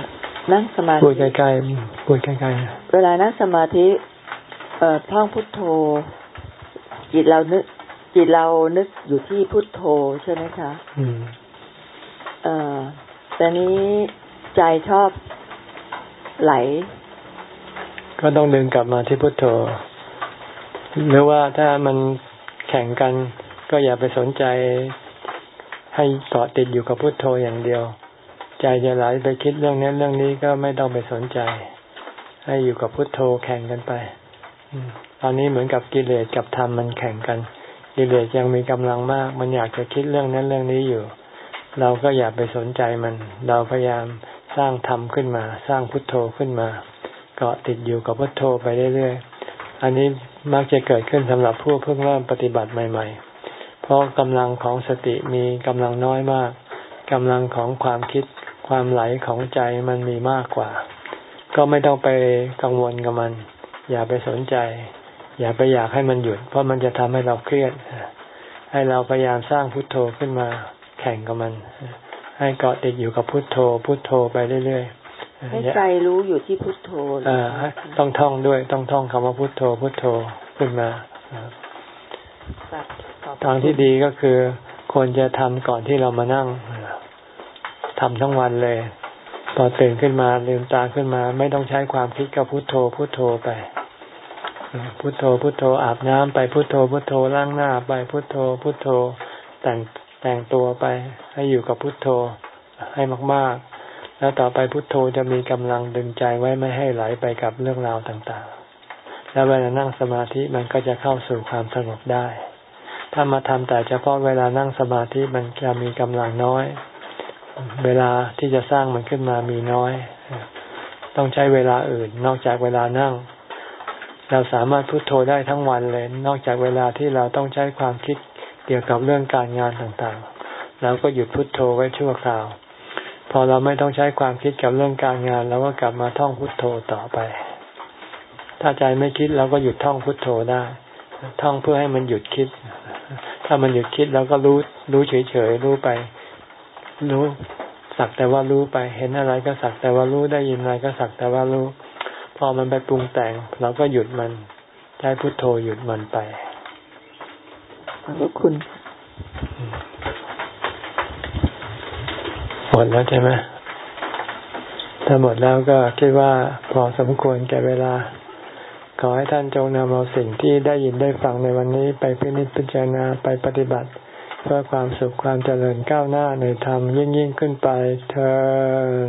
S5: นั่งสมาธิ
S1: พูดใกล้ๆพูดใกล้
S5: ๆเวลานั่งสมาธิเอ่อท่องพุทโธ จิตเรานึก จิตเรานึกอยู่ที่พุทโธใช่ไหมคะ อืม เอ่อแต่นี้ใจชอบไหล
S1: ก็ต้องเดินกลับมาที่พุทโธหรือว่าถ้ามัน แข่งกัน ก็อย่าไปสนใจให้เกาะติดอยู่กับพุทโธอย่างเดียว ใจจะไหลไปคิดเรื่องนี้เรื่องนี้ก็ไม่ต้องไปสนใจ ให้อยู่กับพุทโธแข่งกันไปตอนนี้เหมือนกับกิเลสกับธรรมมันแข่งกัน กิเลสยังมีกำลังมาก มันอยากจะคิดเรื่องนั้นเรื่องนี้อยู่ เราก็อย่าไปสนใจมัน เราพยายามสร้างธรรมขึ้นมา สร้างพุทโธขึ้นมา เกาะติดอยู่กับพุทโธไปเรื่อยๆอันนี้ มักจะเกิดขึ้นสำหรับผู้เพิ่งเริ่มปฏิบัติใหม่ ๆ เพราะกำลังของสติมีกำลังน้อยมากกำลังของความคิดความไหลของใจมันมีมากกว่า ก็ไม่ต้องไปกังวลกับมัน อย่าไปสนใจ อย่าไปอยากให้มันหยุด เพราะมันจะทำให้เราเครียด ให้เราพยายามสร้างพุทโธขึ้นมาแข่งกับมัน ให้เกาะติดอยู่กับพุทโธ พุทโธไปเรื่อย
S5: ๆ ให้ใจรู้อยู่ที่พุทโธ
S1: อ่าต้องท่องด้วย ต้องท่องคำว่าพุทโธ พุทโธขึ้นมาทางที่ดีก็คือควรจะทำก่อนที่เรามานั่งทำทั้งวันเลย พอตื่นขึ้นมาลืมตาขึ้นมา ไม่ต้องใช้ความคิดกับพุทโธ พุทโธไปพุทโธ พุทโธอาบน้ำไปพุทโธ พุทโธล้างหน้าไปพุทโธ พุทโธ แต่งแต่งตัวไป ให้อยู่กับพุทโธให้มากๆ แล้วต่อไปพุทโธจะมีกำลังดึงใจไว้ไม่ให้ไหลไปกับเรื่องราวต่างๆ แล้วเวลานั่งสมาธิมันก็จะเข้าสู่ความสงบได้ ถ้ามาทำแต่เฉพาะเวลานั่งสมาธิมันจะมีกำลังน้อย เวลาที่จะสร้างมันขึ้นมามีน้อย ต้องใช้เวลาอื่น นอกจากเวลานั่ง เราสามารถพุโทโธได้ทั้งวันเลย นอกจากเวลาที่เราต้องใช้ความคิดเกี่ยวกับเรื่องการงานต่างๆเราก็หยุดพุดโทโธไว้ชั่วคราว พอเราไม่ต้องใช้ความคิดกับเรื่องการงานเราก็กลับมาท่องพุทโธต่อไป ถ้าใจไม่คิดเราก็หยุดท่องพุทโธได้ ท่องเพื่อให้มันหยุดคิด ถ้ามันหยุดคิดเราก็รู้รู้เฉยๆรู้ไป รู้สักแต่ว่ารู้ไป เห็นอะไรก็สักแต่ว่ารู้ได้ยินอะไรก็สักแต่ว่ารู้ พอมันไปปรุงแต่งเราก็หยุดมันใช้พุทโธหยุดมันไป
S5: ขอบคุณ
S1: หมดแล้วใช่ไหมถ้าหมดแล้วก็คิดว่าพอสมควรแก่เวลา ขอให้ท่านจงนำเอาสิ่งที่ได้ยินได้ฟังในวันนี้ไปพิจิจพิจารณาไปปฏิบัติ เพื่อความสุขความเจริญก้าวหน้าในธรรมยิ่งยิ่งขึ้นไปเธอ